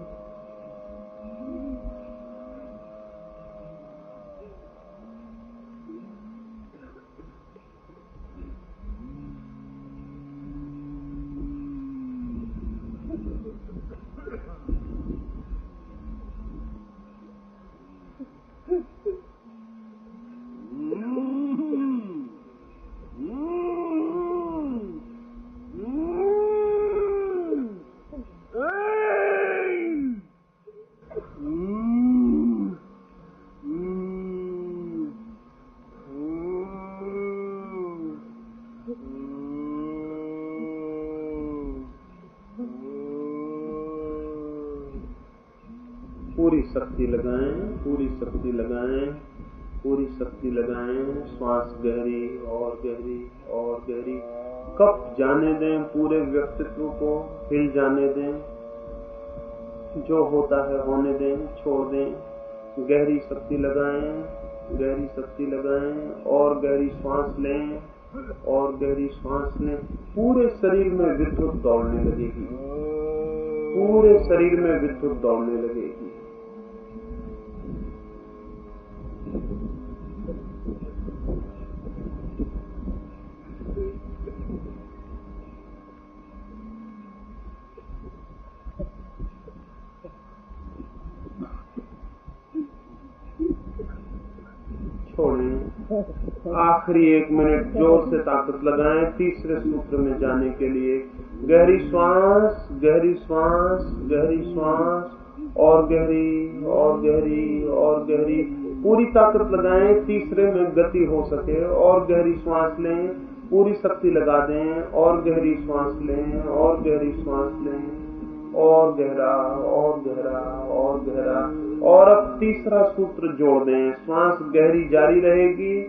शक्ति लगाएँ, पूरी शक्ति लगाएँ, पूरी शक्ति लगाएँ, श्वास गहरी, और गहरी और गहरी। कब जाने दें, पूरे व्यक्तित्व को हिल जाने दें। जो होता है होने दें, छोड़ दें। गहरी शक्ति लगाएँ, गहरी शक्ति लगाएँ, और गहरी श्वास लें, और गहरी श्वास लें। पूरे शरीर में विद्युत दौड़ने लगेगी। पूरे शरीर में विद्युत दौड़ने लगेगी छोड़ें आखिरी एक मिनट ज़ोर से ताकत लगाएँ। तीसरे सूत्र में जाने के लिए गहरी श्वास गहरी श्वास गहरी श्वास, और गहरी और गहरी और गहरी। पूरी ताकत लगाएँ, तीसरे में गति हो सके, और गहरी श्वास लें, पूरी शक्ति लगा दें, और गहरी श्वास लें, और गहरी श्वास लें। और गहरा और गहरा और गहरा। और अब तीसरा सूत्र जोड़ दें। श्वास गहरी जारी रहेगी,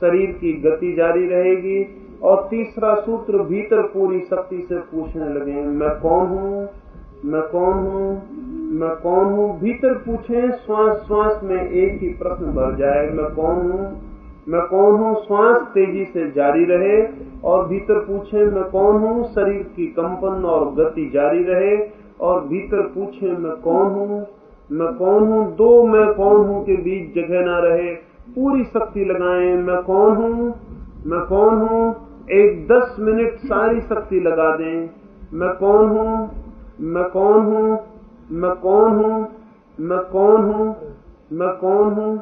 शरीर की गति जारी रहेगी, और तीसरा सूत्र भीतर पूरी शक्ति से पूछने लगे, मैं कौन हूँ? मैं कौन हूँ? मैं कौन हूँ? भीतर पूछें, श्वास श्वास में एक ही प्रश्न भर जाए, मैं कौन हूँ? मैं कौन हूँ श्वास तेज़ी से जारी रहे और भीतर पूछे मैं कौन हूँ शरीर की कंपन और गति जारी रहे और भीतर पूछे मैं कौन हूँ मैं कौन हूँ दो मैं कौन हूँ के बीच जगह ना रहे पूरी शक्ति लगाएँ मैं कौन हूँ मैं कौन हूँ एक दस मिनट सारी शक्ति लगा दें मैं कौन हूँ मैं कौन हूँ मैं कौन हूँ मैं कौन हूँ मैं कौन हूँ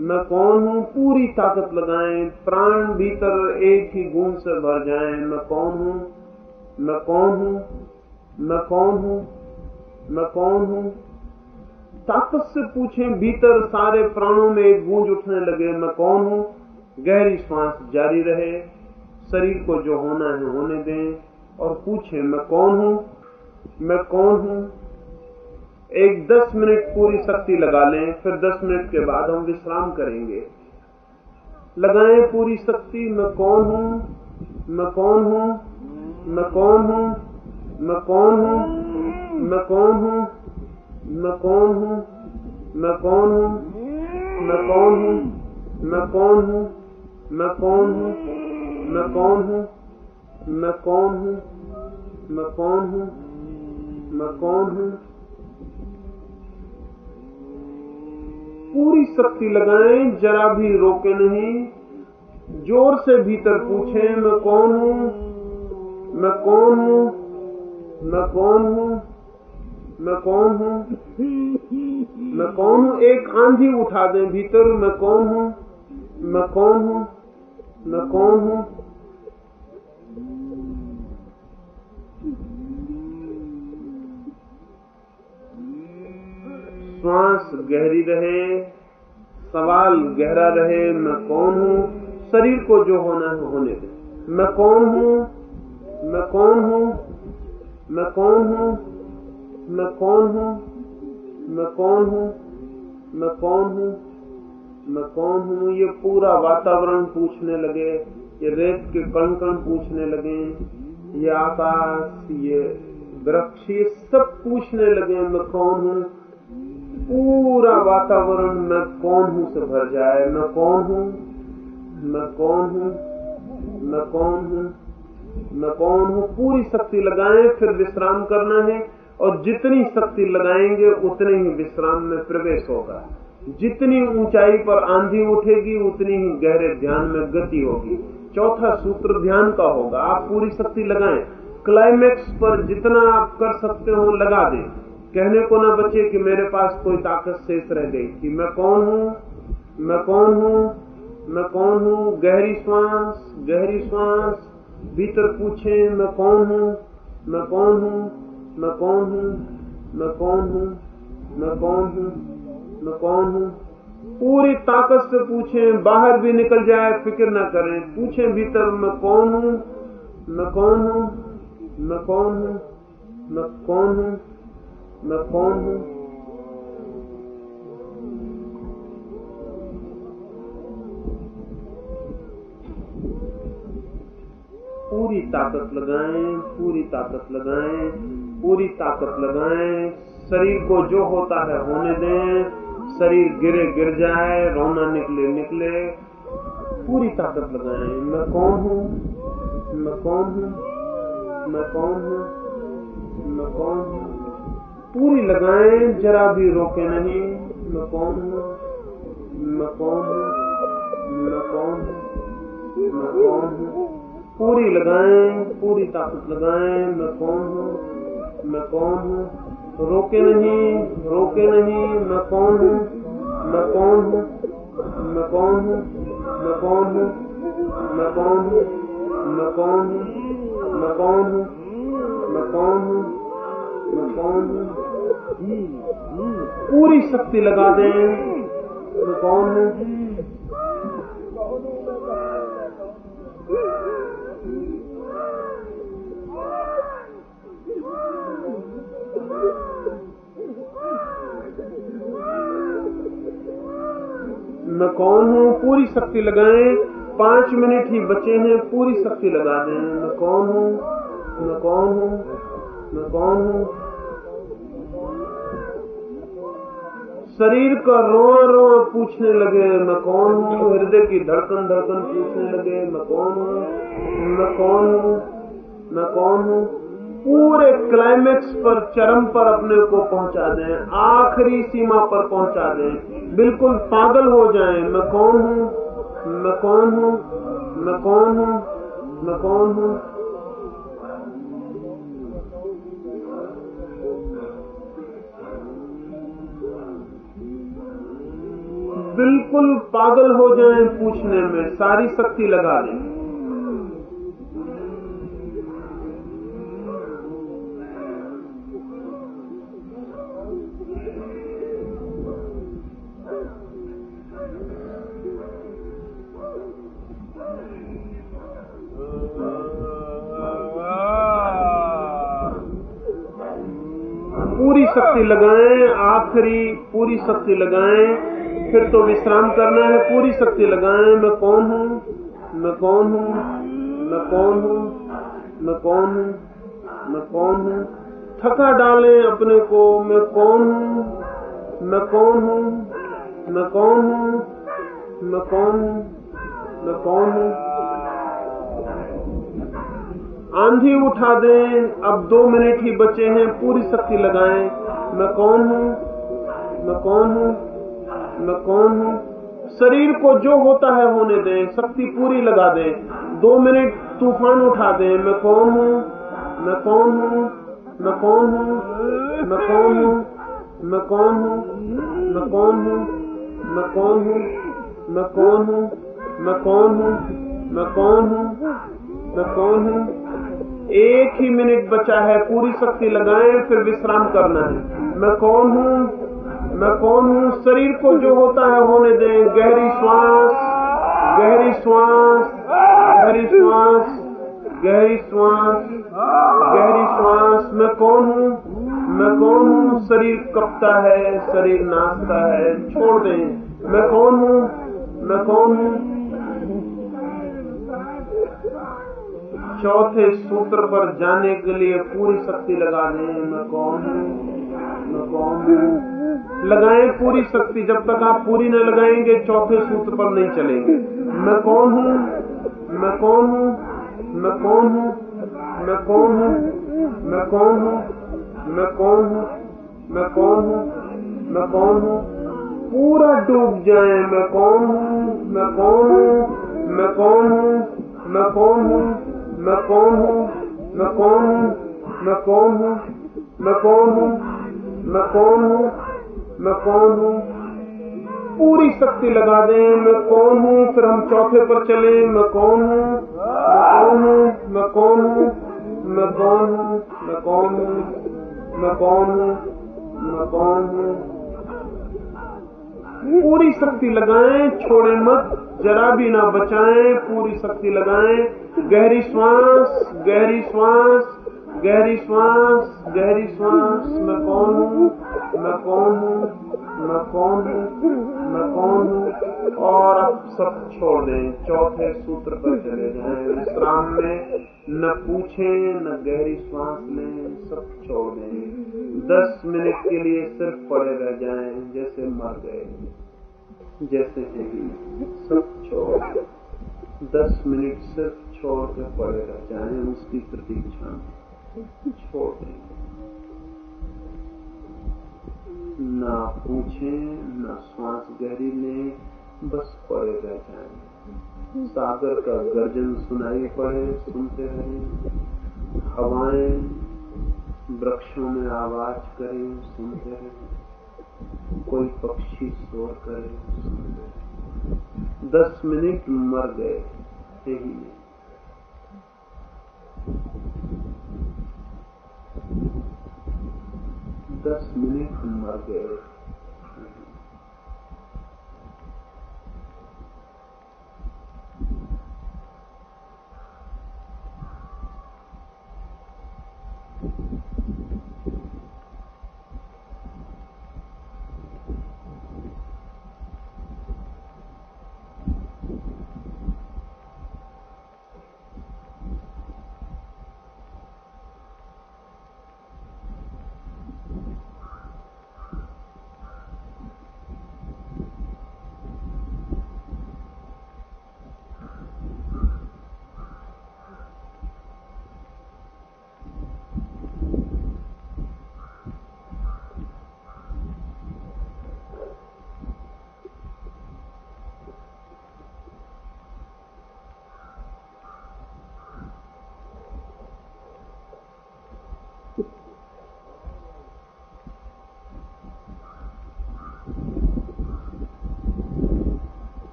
मैं कौन हूँ पूरी ताकत लगाएँ, प्राण भीतर एक ही गुण से भर जाएँ मैं कौन हूँ मैं कौन हूँ मैं कौन हूँ मैं कौन। हूँ ताकत से पूछें, भीतर सारे प्राणों में एक गूंज उठने लगे मैं कौन। हूँ गहरी श्वास जारी रहे, शरीर को जो होना है होने दें, और पूछें मैं कौन हूँ मैं कौन। हूँ एक दस मिनट पूरी शक्ति लगा लें फिर दस मिनट के बाद हम विश्राम करेंगे लगाएँ पूरी शक्ति मैं कौन हूँ मैं कौन हूँ मैं कौन हूँ मैं कौन हूँ मैं कौन हूँ मैं कौन हूँ मैं कौन हूँ मैं कौन हूँ मैं कौन हूँ मैं कौन हूँ मैं कौन हूँ मैं कौन हूँ मैं कौन हूँ मैं कौन हूँ पूरी शक्ति लगाएँ, जरा भी रोके नहीं। ज़ोर से भीतर पूछें, मैं कौन हूँ? मैं कौन हूँ? मैं कौन हूँ? मैं कौन हूँ? मैं कौन हूँ? एक आंधी उठा दें भीतर, मैं कौन हूँ? मैं कौन हूँ? मैं कौन हूँ? श्वास गहरी रहे, सवाल गहरा रहे, मैं कौन हूँ? शरीर को जो होना है होने दे। मैं कौन हूँ? मैं कौन हूँ? मैं कौन हूँ? मैं कौन हूँ? मैं कौन हूँ? मैं कौन हूँ? मैं कौन हूँ? ये पूरा वातावरण पूछने लगे, ये रेत के कण कण पूछने लगे, ये आकाश, ये वृक्ष, ये सब पूछने लगे, मैं कौन हूँ? पूरा वातावरण मैं कौन हूँ से भर जाए मैं कौन हूँ मैं कौन हूँ मैं कौन हूँ मैं कौन हूँ। पूरी शक्ति लगाएँ, फिर विश्राम करना है और जितनी शक्ति लगाएँगे, उतने ही विश्राम में प्रवेश होगा। जितनी ऊंचाई पर आंधी उठेगी, उतनी ही गहरे ध्यान में गति होगी। चौथा सूत्र ध्यान का होगा। आप पूरी शक्ति लगाएँ। क्लाइमेक्स पर जितना आप कर सकते हो, लगा दें। कहने को ना बचे कि मेरे पास कोई ताकत शेष रह गई कि मैं कौन हूँ मैं कौन हूँ मैं कौन हूँ गहरी श्वास गहरी श्वास भीतर पूछे मैं कौन हूँ मैं कौन हूँ मैं कौन हूँ मैं कौन हूँ मैं कौन हूँ मैं कौन हूँ पूरी ताकत से पूछे बाहर भी निकल जाए फ़िक्र ना करें पूछे भीतर मैं कौन हूँ मैं कौन हूँ मैं कौन हूँ मैं कौन हूँ मैं कौन हूँ? पूरी ताकत लगाएँ, पूरी ताकत लगाएँ, पूरी ताकत लगाएँ। शरीर को जो होता है होने दें। शरीर गिरे गिर जाए, रोना निकले निकले। पूरी ताकत लगाएँ। मैं कौन हूँ? मैं कौन हूँ? मैं कौन हूँ? मैं कौन हूँ? पूरी लगाए, जरा भी रोके नहीं। मैं कौन हूँ मैं कौन हूँ मैं कौन हूँ मैं कौन हूँ पूरी लगाए, पूरी ताकत लगाए मैं कौन हूँ मैं कौन हूँ रोके नहीं रोके नहीं मैं कौन हूँ मैं कौन हूँ मैं कौन हूँ मैं कौन हूँ मैं कौन हूँ मैं कौन हूँ मैं कौन हूँ मैं कौन हूँ पूरी शक्ति लगा दें। कौन हूँ मैं कौन हूँ? पूरी शक्ति लगाएँ। पाँच मिनट ही बचे हैं। पूरी शक्ति लगा दें। मैं कौन हूँ? मैं कौन हूँ? मैं कौन हूँ? शरीर का रोआ रोआ पूछने लगे, मैं कौन हूँ? हृदय की धड़कन धड़कन पूछने लगे, मैं कौन हूँ? मैं कौन हूँ? मैं कौन हूँ? पूरे क्लाइमेक्स पर, चरम पर अपने को पहुँचा दें, आखिरी सीमा पर पहुँचा दें, बिल्कुल पागल हो जाएँ, मैं कौन हूँ? मैं कौन हूँ? मैं कौन हूँ? मैं कौन हूँ? बिल्कुल पागल हो जाएँ पूछने में, सारी शक्ति लगा दें। पूरी शक्ति लगाएँ, आखिरी पूरी शक्ति लगाएँ। फिर तो विश्राम करना है पूरी शक्ति लगाएँ मैं कौन हूँ मैं कौन हूँ मैं कौन हूँ मैं कौन हूँ मैं कौन हूँ थका डालें अपने को मैं कौन हूँ मैं कौन हूँ मैं कौन हूँ मैं कौन हूँ मैं कौन हूँ आंधी उठा दें अब दो मिनट ही बचे हैं पूरी शक्ति लगाएँ मैं कौन हूँ मैं कौन हूँ मैं कौन हूँ शरीर को जो होता है होने दें शक्ति पूरी लगा दें दो मिनट तूफ़ान उठा दें मैं कौन हूँ मैं कौन हूँ मैं कौन हूँ मैं कौन हूँ मैं कौन हूँ मैं कौन हूँ मैं कौन हूँ मैं कौन हूँ मैं कौन हूँ मैं कौन हूँ मैं कौन हूँ एक ही मिनट बचा है पूरी शक्ति लगाएँ फिर विश्राम करना है मैं कौन हूँ मैं कौन हूँ? शरीर को जो होता है होने दें। गहरी श्वास गहरी श्वास गहरी श्वास गहरी श्वास गहरी श्वास। मैं कौन हूँ? मैं कौन हूँ? शरीर कपता है, शरीर नाचता है। छोड़ दें। मैं कौन हूँ? मैं कौन हूँ? चौथे सूत्र पर जाने के लिए पूरी शक्ति लगा दें। मैं कौन हूँ? लगाएँ पूरी शक्ति जब तक आप पूरी न लगाएँगे चौथे सूत्र पर नहीं चलेंगे मैं कौन हूँ मैं कौन हूँ मैं कौन हूँ मैं कौन हूँ मैं कौन हूँ मैं कौन हूँ मैं कौन हूँ मैं कौन हूँ पूरा डूब जाए मैं कौन हूँ मैं कौन हूँ मैं कौन हूँ मैं कौन हूँ मैं कौन हूँ मैं कौन हूँ मैं कौन हूँ मैं कौन हूँ मैं कौन हूँ मैं कौन हूँ पूरी शक्ति लगा दें मैं कौन हूँ फिर हम चौथे पर चले मैं कौन हूँ मैं कौन हूँ मैं कौन हूँ मैं कौन हूँ मैं कौन हूँ मैं कौन हूँ मैं कौन हूँ पूरी शक्ति लगाएँ छोड़े मत जरा भी ना बचाएँ पूरी शक्ति लगाएँ गहरी श्वास गहरी श्वास गहरी श्वास गहरी श्वास मैं कौन हूँ? मैं कौन हूँ? मैं कौन हूँ? मैं कौन हूँ? और अब सब छोड़ दें। चौथे सूत्र पर चले जाएँ। विश्राम में न पूछें, न गहरी श्वास लें, सब छोड़ दें। दस मिनट के लिए सिर्फ़ पड़े रह जाएँ, जैसे मर गए। जैसे ही। सब छोड़ दस मिनट सिर्फ़ छोड़ कर पड़े रह जाएँ, उसकी प्रतीक्षा में। छोड़ देंगे ना पूछे, न श्वास गहरी लें, बस पड़े रह जाए। सागर का गर्जन सुनाई पड़े, सुनते रहे। हवाएँ वृक्षों में आवाज़ करें, सुनते रहे। कोई पक्षी शोर करे, सुनते रहे। दस मिनट मर गए यही नहीं दस मिनट मर गए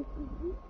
Mm-hmm.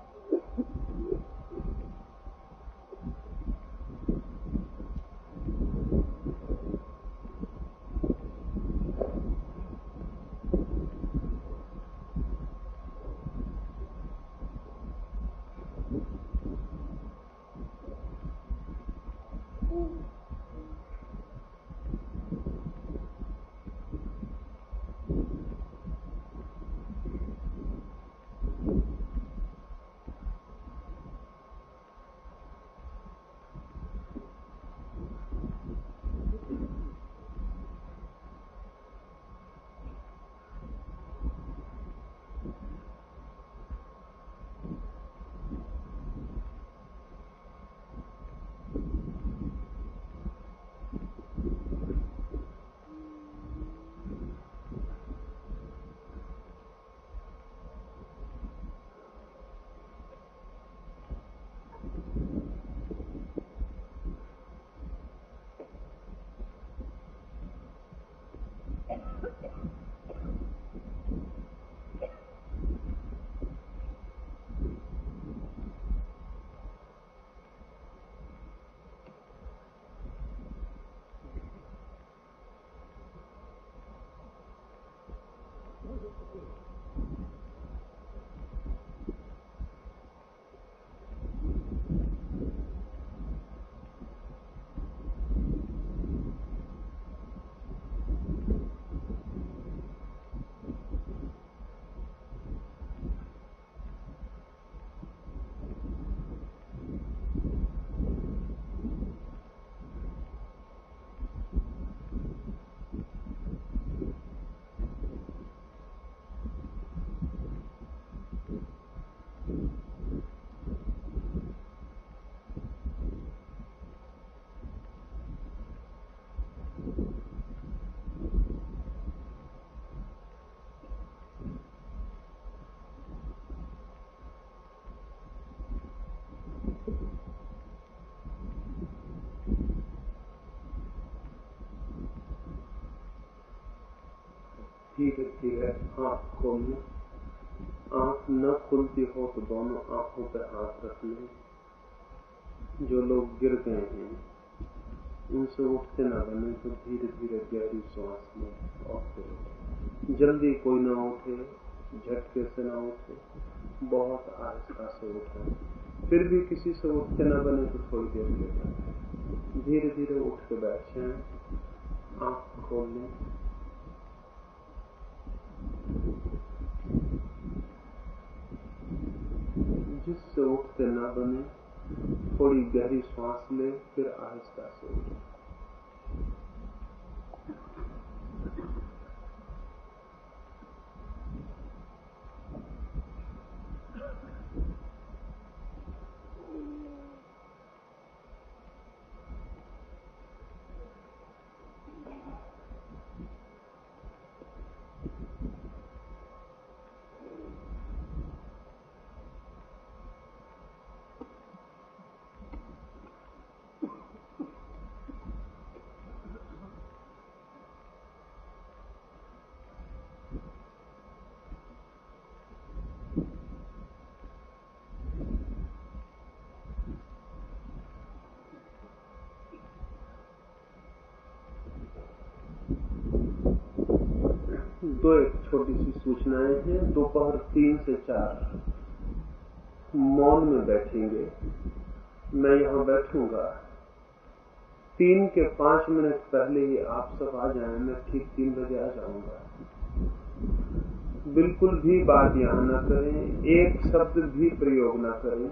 आँख आँख न खुलती हो तो दोनों आँखों पर हाथ रख लें। जो लोग गिर गए हैं, उनसे उठते न बने तो धीरे धीरे गहरी श्वास में और फिर जल्दी कोई ना उठे, झटके से ना उठे, बहुत आहिस्ता से उठे। फिर भी किसी से उठते न बने तो थोड़ी देर के धीरे धीरे उठ के बैठ, आँख खोल। लें जिससे उठते ना बने थोड़ी गहरी सांस ले फिर आहिस्ता से उठे। दो एक छोटी सी सूचनाएँ हैं, दोपहर तीन से चार। मौन में बैठेंगे। मैं यहाँ बैठूँगा। तीन के पाँच मिनट पहले ही आप सब आ जाए, मैं ठीक तीन बजे आ जाऊँगा। बिल्कुल भी बात यहाँ न करें, एक शब्द भी प्रयोग न करें।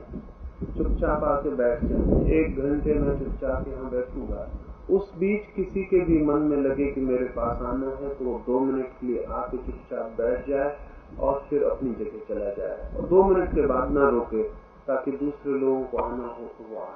चुपचाप आके बैठ जाए। एक घंटे में चुपचाप यहाँ बैठूँगा। उस बीच किसी के भी मन में लगे कि मेरे पास आना है तो वो दो मिनट के लिए आके चुपचाप बैठ जाए और फिर अपनी जगह चला जाए। और दो मिनट के बाद ना रोके, ताकि दूसरे लोगों को आना हो तो वो आए।